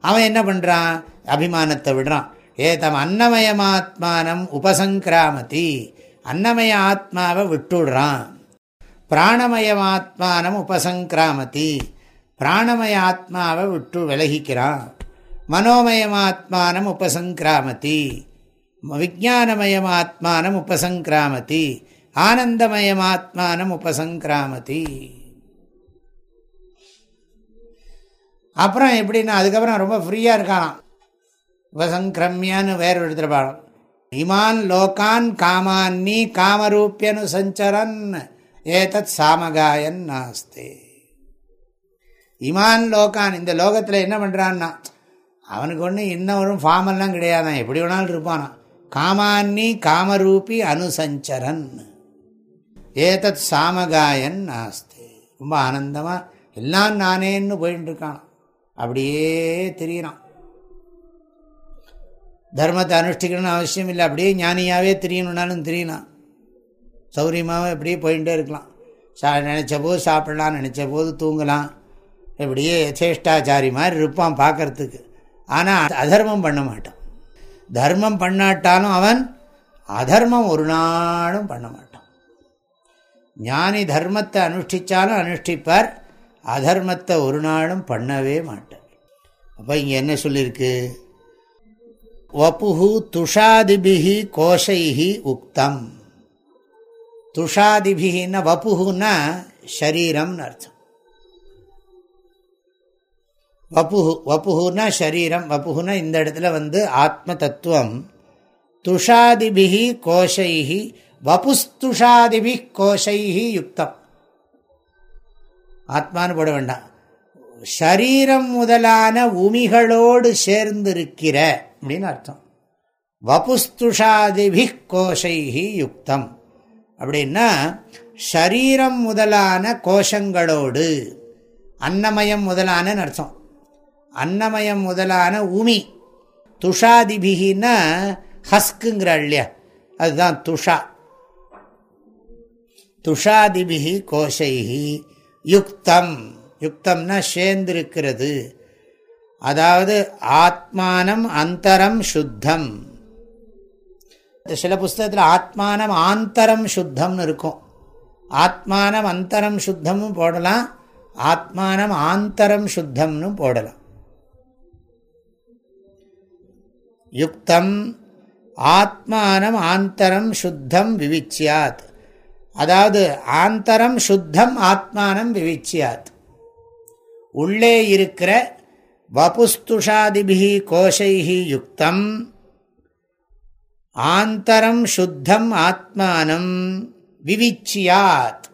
அவன் என்ன பண்ணுறான் அபிமானத்தை விடுறான். ஏதம் அன்னமயமாத்மானம் உபசங்கிராமதி. அன்னமய ஆத்மாவை விட்டுடுறான். பிராணமயமாத்மானம் உபசங்கிராமதி. பிராணமய ஆத்மாவை விட்டு விலகிக்கிறான். மனோமயமாத்மானம் உபசங்கிராமதி விஜானமயமாத்மானம் உபசங்கிராமதி ஆனந்தமயமாத்மானம் உபசங்கிராமதி. அப்புறம் எப்படின்னா அதுக்கப்புறம் ரொம்ப ஃப்ரீயாக இருக்கலாம் உபசங்கிரமியான்னு வேறு இடத்துல பாடம். இமான் லோகான் காமான்னி காமரூப்பியனு சஞ்சரன் ஏதத் சாமகாயன் நாஸ்தே. இமான் லோகான் இந்த லோகத்தில் என்ன பண்ணுறான்னா அவனுக்கு ஒன்று இன்னும் ஃபார்மெல்லாம் கிடையாதான். எப்படி வேணாலும் இருப்பானா காமான்னி காமரூபி அனுசஞ்சரன். ஏதத் சாமகாயன் நாஸ்து. ரொம்ப ஆனந்தமாக எல்லாம் நானேன்னு போயிட்டு இருக்கான் அப்படியே தெரியறான் தர்மத்தை அனுஷ்டிக்கணும்னு அவசியம் இல்லை. அப்படியே ஞானியாகவே தெரியணுன்னாலும் தெரியலாம் சௌரியமாகவும் எப்படியே போயிட்டே இருக்கலாம். சா நினச்ச போது சாப்பிடலாம் நினச்ச போது தூங்கலாம். எப்படியே யசேஷ்டாச்சாரி மாதிரி இருப்பான் பார்க்கறதுக்கு. ஆனால் அதர்மம் பண்ண மாட்டான். தர்மம் பண்ணாட்டாலும் அவன் அதர்மம் ஒரு நாளும் பண்ண மாட்டான். ஞானி தர்மத்தை அனுஷ்டித்தாலும் அனுஷ்டிப்பார் அதர்மத்தை ஒரு நாளும் பண்ணவே மாட்டார். அப்போ இங்கே என்ன சொல்லியிருக்கு வப்புகு துஷாதிபிகி கோஷைகி உக்தம். துஷாதிபிகின்னா வப்புகுன்னா ஷரீரம்னு அர்த்தம். வப்புகு வப்புகுன்னா ஷரீரம் வப்புகுன்னா இந்த இடத்துல வந்து ஆத்ம தத்துவம் துஷாதிபிகி கோஷைஹி வபுஸ்துஷாதிபி கோஷைஹி யுக்தம். ஆத்மானு போட வேண்டாம். ஷரீரம் முதலான உமிகளோடு சேர்ந்திருக்கிற அப்படின்னு அர்த்தம். வபுஸ்துஷாதிபி கோஷைஹி யுக்தம். அப்படின்னா ஷரீரம் முதலான கோஷங்களோடு அன்னமயம் முதலான அர்த்தம். அன்னமயம் முதலான உமி. துஷாதிபிகின்னா ஹஸ்குங்கிற இல்லையா அதுதான் துஷா. துஷாதிபிகி கோஷைகி யுக்தம். யுக்தம்னா சேர்ந்திருக்கிறது. அதாவது ஆத்மானம் அந்தரம் சுத்தம். சில புஸ்தகத்தில் ஆத்மானம் ஆந்தரம் சுத்தம்னு இருக்கும். ஆத்மானம் அந்தரம் சுத்தமும் போடலாம். ஆத்மானம் ஆந்தரம் சுத்தம்னு போடலாம். யுக்தம் ஆத்மானம் ஆந்தரம் சுத்தம் விவிச்சியாத். அதாவது ஆந்தரம் சுத்தம் ஆத்மானம் விவிச்சியாத். உள்ளே இருக்கிற வபுஸ்துஷாதிபிகி கோஷைஹி யுக்தம் ஆந்தரம் சுத்தம் ஆத்மானம் விவிச்சியாத்.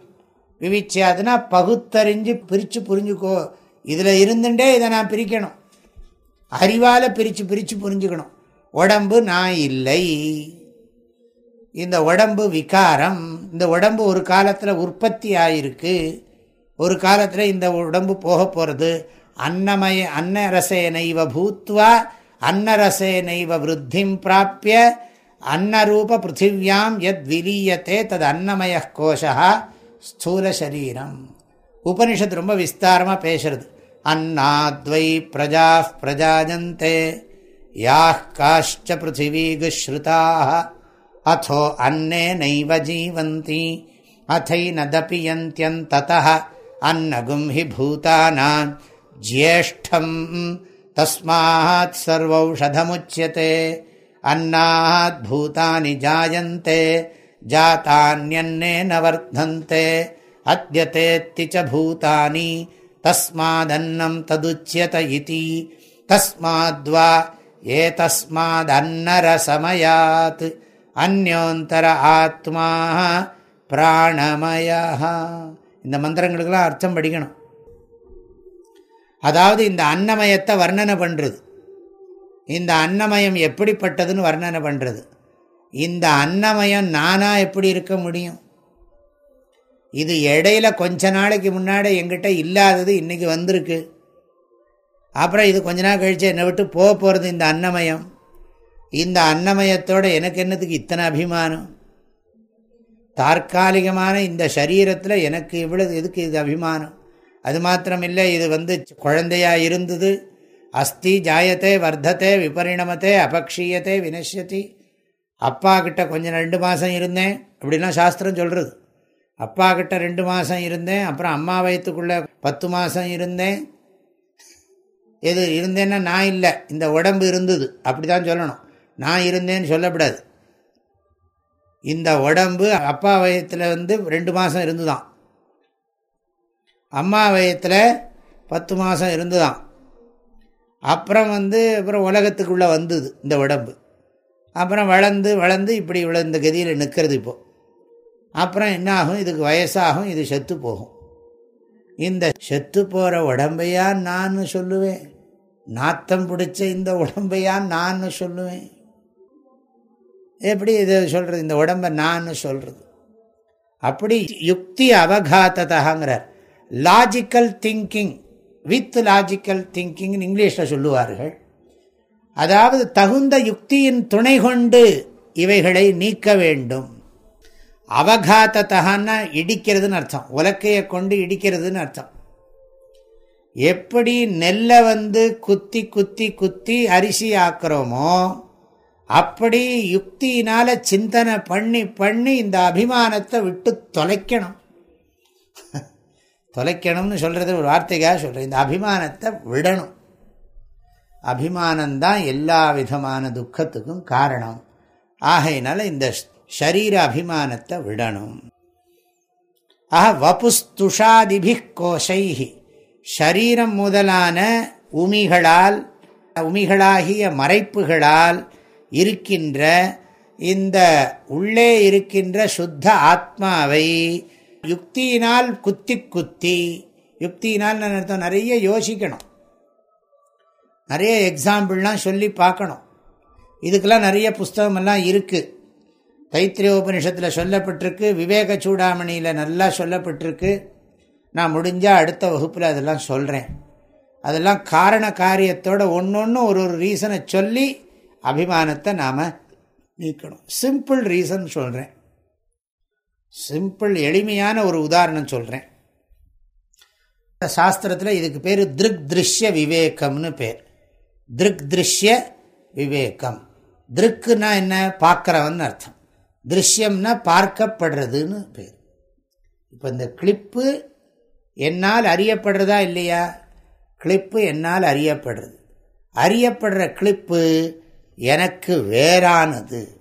விவிச்சியாத்னா பகுத்தறிஞ்சு பிரித்து புரிஞ்சுக்கோ. இதில் இருந்துட்டே இதை நான் பிரிக்கணும். அறிவால் பிரித்து பிரித்து புரிஞ்சுக்கணும். உடம்பு நான் இல்லை. இந்த உடம்பு விகாரம். இந்த உடம்பு ஒரு காலத்தில் உற்பத்தி ஆகிருக்கு ஒரு காலத்தில் இந்த உடம்பு போக போகிறது அன்னமய அன்னரசேனைவ பூத்வா அன்னரசேனைவ விருத்திம் பிராப்பிய அன்னரூப பிருத்திவியாம் எத் விலீயத்தே தது அன்னமய கோஷா ஸ்தூல சரீரம். உபனிஷத்து ரொம்ப விஸ்தாரமாக பேசுறது. அன்னாத்வை பிரஜா பிரஜாஜந்தே याः काश्च पृथिवीगुश्रुताः। अथो अन्नेनैव जीवन्ति। अथैनदपि यन्त्यन्ततः अन्नगुं हि भूतानां ज्येष्ठं तस्मात् सर्वौषधमुच्यते। अन्नात् भूतानि जायन्ते। ஏதஸ்மாதன்னரசமயாத். அந்யோந்தர ஆத்மா பிராணமயா. இந்த மந்திரங்களுக்கெல்லாம் அர்த்தம் படிக்கணும். அதாவது இந்த அன்னமயத்தை வர்ணனை பண்ணுறது இந்த அன்னமயம் எப்படிப்பட்டதுன்னு வர்ணனை பண்ணுறது இந்த அன்னமயம் நானாக எப்படி இருக்க முடியும்? இது இடையில கொஞ்ச நாளைக்கு முன்னாடி எங்கிட்ட இல்லாதது இன்னைக்கு வந்திருக்கு. அப்புறம் இது கொஞ்ச நாள் கழித்து என்னை விட்டு போக போகிறது இந்த அன்னமயம். இந்த அன்னமயத்தோட எனக்கு என்னத்துக்கு இத்தனை அபிமானம்? தற்காலிகமான இந்த சரீரத்தில் எனக்கு இவ்வளவு எதுக்கு இது அபிமானம்? அது மாத்திரமில்லை இது வந்து குழந்தையாக இருந்தது. அஸ்தி ஜாயத்தே வர்த்தத்தை விபரிணமத்தை அபக்ஷீயத்தை வினஷ்யத்தி அப்பா கிட்ட கொஞ்சம் ரெண்டு மாதம் இருந்தேன் அப்படிலாம் சாஸ்திரம் சொல்கிறது அப்பா கிட்ட ரெண்டு மாதம் இருந்தேன் அப்புறம் அம்மா வயத்துக்குள்ளே பத்து மாதம் இருந்தேன். எது இருந்தேன்னா நான் இல்லை. இந்த உடம்பு இருந்தது. அப்படி தான் சொல்லணும். நான் இருந்தேன்னு சொல்லக்கூடாது இந்த உடம்பு அப்பா வயத்தில் வந்து ரெண்டு மாதம் இருந்துதான். அம்மா வயத்தில் பத்து மாதம் இருந்துதான். அப்புறம் வந்து அப்புறம் உலகத்துக்குள்ளே வந்தது இந்த உடம்பு. அப்புறம் வளர்ந்து வளர்ந்து இப்படி இவ்வளோ இந்த கதியில் நிற்கிறது இப்போது அப்புறம் என்ன ஆகும் இதுக்கு வயசாகும் இது செத்து போகும். இந்த செத்து போகிற உடம்பையா நான் சொல்லுவேன். நாத்தம் பிடிச்ச இந்த உடம்பையா நான் சொல்லுவேன். எப்படி இதை சொல்கிறது இந்த உடம்பை நான் சொல்கிறது அப்படி யுக்தி அவகாத்ததாங்கிறார் logical thinking with logical thinking இங்கிலீஷில் சொல்லுவார்கள். அதாவது தகுந்த யுக்தியின் துணை கொண்டு இவைகளை நீக்க வேண்டும். அவகாத்தகான்னா இடிக்கிறதுன்னு அர்த்தம். உலக்கையை கொண்டு இடிக்கிறதுன்னு அர்த்தம். எப்படி நெல்லை வந்து குத்தி குத்தி குத்தி அரிசி ஆக்குறோமோ அப்படி யுக்தியினால சிந்தனை பண்ணி பண்ணி இந்த அபிமானத்தை விட்டு தொலைக்கணும். தொலைக்கணும்னு சொல்கிறது ஒரு வார்த்தைக்காக சொல்கிறேன் இந்த அபிமானத்தை விடணும். அபிமானந்தான் எல்லா விதமான துக்கத்துக்கும் காரணம். ஆகையினால இந்த ஷரீர அபிமானத்தை விடணும். ஆஹ வபுஸ்துஷாதிபி கோஷைஹி. ஷரீரம் முதலான உமிகளால் உமிகளாகிய மறைப்புகளால் இருக்கின்ற இந்த உள்ளே இருக்கின்ற சுத்த ஆத்மாவை யுக்தியினால் குத்தி குத்தி யுக்தியினால் நான் அர்த்தம் நிறைய யோசிக்கணும். நிறைய எக்ஸாம்பிள்லாம் சொல்லி பார்க்கணும். இதுக்கெல்லாம் நிறைய புஸ்தகமெல்லாம் இருக்குது தைத்திரிய உபனிஷத்தில் சொல்லப்பட்டிருக்கு விவேக சூடாமணியில் நல்லா சொல்லப்பட்டிருக்கு. நான் முடிஞ்சால் அடுத்த வகுப்பில் அதெல்லாம் சொல்கிறேன் அதெல்லாம் காரண காரியத்தோட ஒன்று ஒன்று ஒரு ஒரு ரீசனை சொல்லி அபிமானத்தை நாம் நீக்கணும். சிம்பிள் ரீசன் சொல்கிறேன் சிம்பிள் எளிமையான ஒரு உதாரணம் சொல்கிறேன் சாஸ்திரத்தில் இதுக்கு பேர் திருக் திருஷ்ய விவேகம்னு பேர். திருக் திருஷ்ய விவேகம். திருக்குன்னா என்ன? பார்க்குறவன் அர்த்தம். திருஷ்யம்னா பார்க்கப்படுறதுன்னு பேர். இப்போ இந்த கிளிப்பு என்னால் அறியப்படுறதா இல்லையா? கிளிப்பு என்னால் அறியப்படுறது. அறியப்படுற கிளிப்பு எனக்கு வேறானது.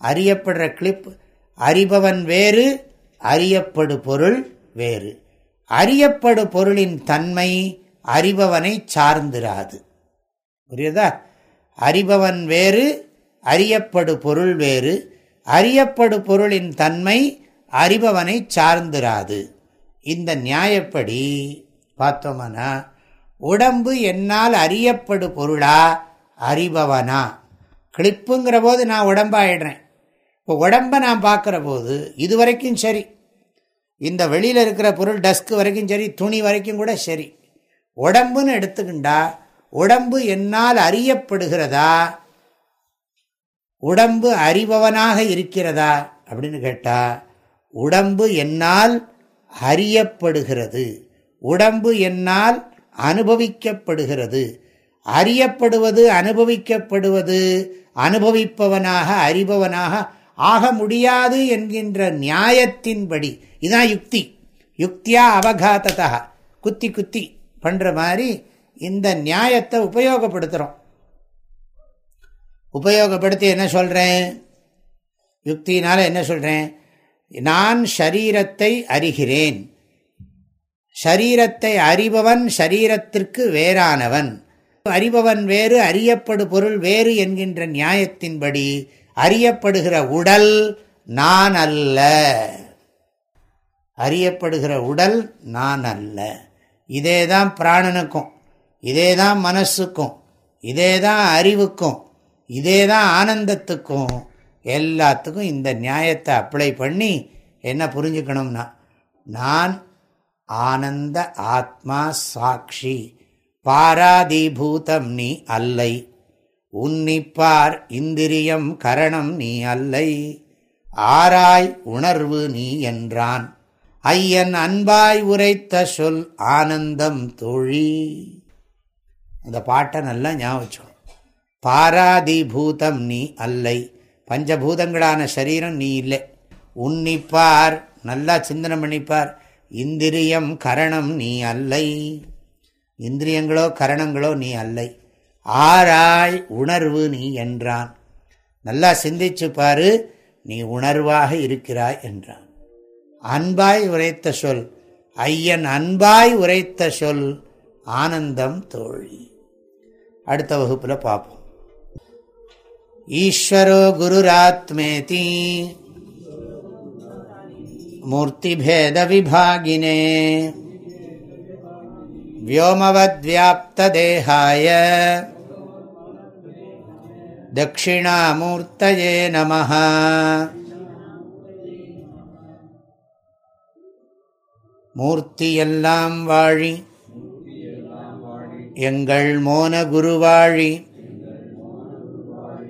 அறியப்படுற கிளிப் அறிபவன் வேறு அறியப்படு பொருள் வேறு. அறியப்படு பொருளின் தன்மை அறிபவனை சார்ந்திராது. புரியுதா? அறிபவன் வேறு அறியப்படு பொருள் வேறு அறியப்படு பொருளின் தன்மை அறிபவனை சார்ந்திராது. இந்த நியாயப்படி பார்த்தோம்னா உடம்பு என்னால் அறியப்படு பொருளா அறிபவனா? கிளிப்புங்கிற போது நான் உடம்பாயிடுறேன். இப்போ உடம்பை நான் பார்க்குற போது இது வரைக்கும் சரி. இந்த வெளியில் இருக்கிற பொருள் டஸ்க்கு வரைக்கும் சரி துணி வரைக்கும் கூட சரி. உடம்புன்னு எடுத்துக்கிண்டா உடம்பு என்னால் அறியப்படுகிறதா உடம்பு அறிபவனாக இருக்கிறதா? அப்படின்னு கேட்டால் உடம்பு என்னால் அறியப்படுகிறது. உடம்பு என்னால் அனுபவிக்கப்படுகிறது. அறியப்படுவது அனுபவிக்கப்படுவது அனுபவிப்பவனாக அறிபவனாக ஆக முடியாது என்கின்ற நியாயத்தின்படி. இதுதான் யுக்தி. யுக்தியா அவகாத்ததா குத்தி குத்தி பண்ணுற மாதிரி இந்த நியாயத்தை உபயோகப்படுத்துகிறோம் உபயோகப்படுத்தி என்ன சொல்கிறேன் யுக்தினால் என்ன சொல்கிறேன் நான் ஷரீரத்தை அறிகிறேன். ஷரீரத்தை அறிபவன் ஷரீரத்திற்கு வேறானவன். அறிபவன் வேறு அறியப்படு பொருள் வேறு என்கின்ற நியாயத்தின்படி அறியப்படுகிற உடல் நான் அல்ல. அறியப்படுகிற உடல் நான் அல்ல. இதே தான் பிராணனுக்கும் இதே தான் மனசுக்கும் இதே தான் அறிவுக்கும் இதே தான் ஆனந்தத்துக்கும் எல்லாத்துக்கும் இந்த நியாயத்தை அப்ளை பண்ணி என்ன புரிஞ்சுக்கணும்னா நான் ஆனந்த ஆத்மா சாட்சி பாராதிபூதம் நீ அல்லை உன்னிப்பார் இந்திரியம் கரணம் நீ அல்லை ஆராய் உணர்வு நீ என்றான். ஐயன் அன்பாய் உரைத்த சொல் ஆனந்தம் தொழி. அந்த பாட்டை நல்லா ஞாபகம் பாராதிபூதம் நீ அல்லை. பஞ்சபூதங்களான சரீரம் நீ இல்லை. உன்னிப்பார் நல்லா சிந்தனை பண்ணிப்பார். இந்திரியம் கரணம் நீ அல்லை. இந்திரியங்களோ கரணங்களோ நீ அல்லை. ஆராய் உணர்வு நீ என்றான். நல்லா சிந்திச்சு பாரு நீ உணர்வாக இருக்கிறாய் என்றான். அன்பாய் உரைத்த சொல் ஐயன் அன்பாய் உரைத்த சொல் ஆனந்தம் தோழி. அடுத்த வகுப்பில் பார்ப்போம். ஈஸ்வரோ குருராத்மேதி மூர்த்திபேத விபாகினே व्योमवद्व्याप्तदेहाय दक्षिणामूर्तये नमः மூர்த்தியெல்லாம் வாழி எங்கள் மோன குருவாழி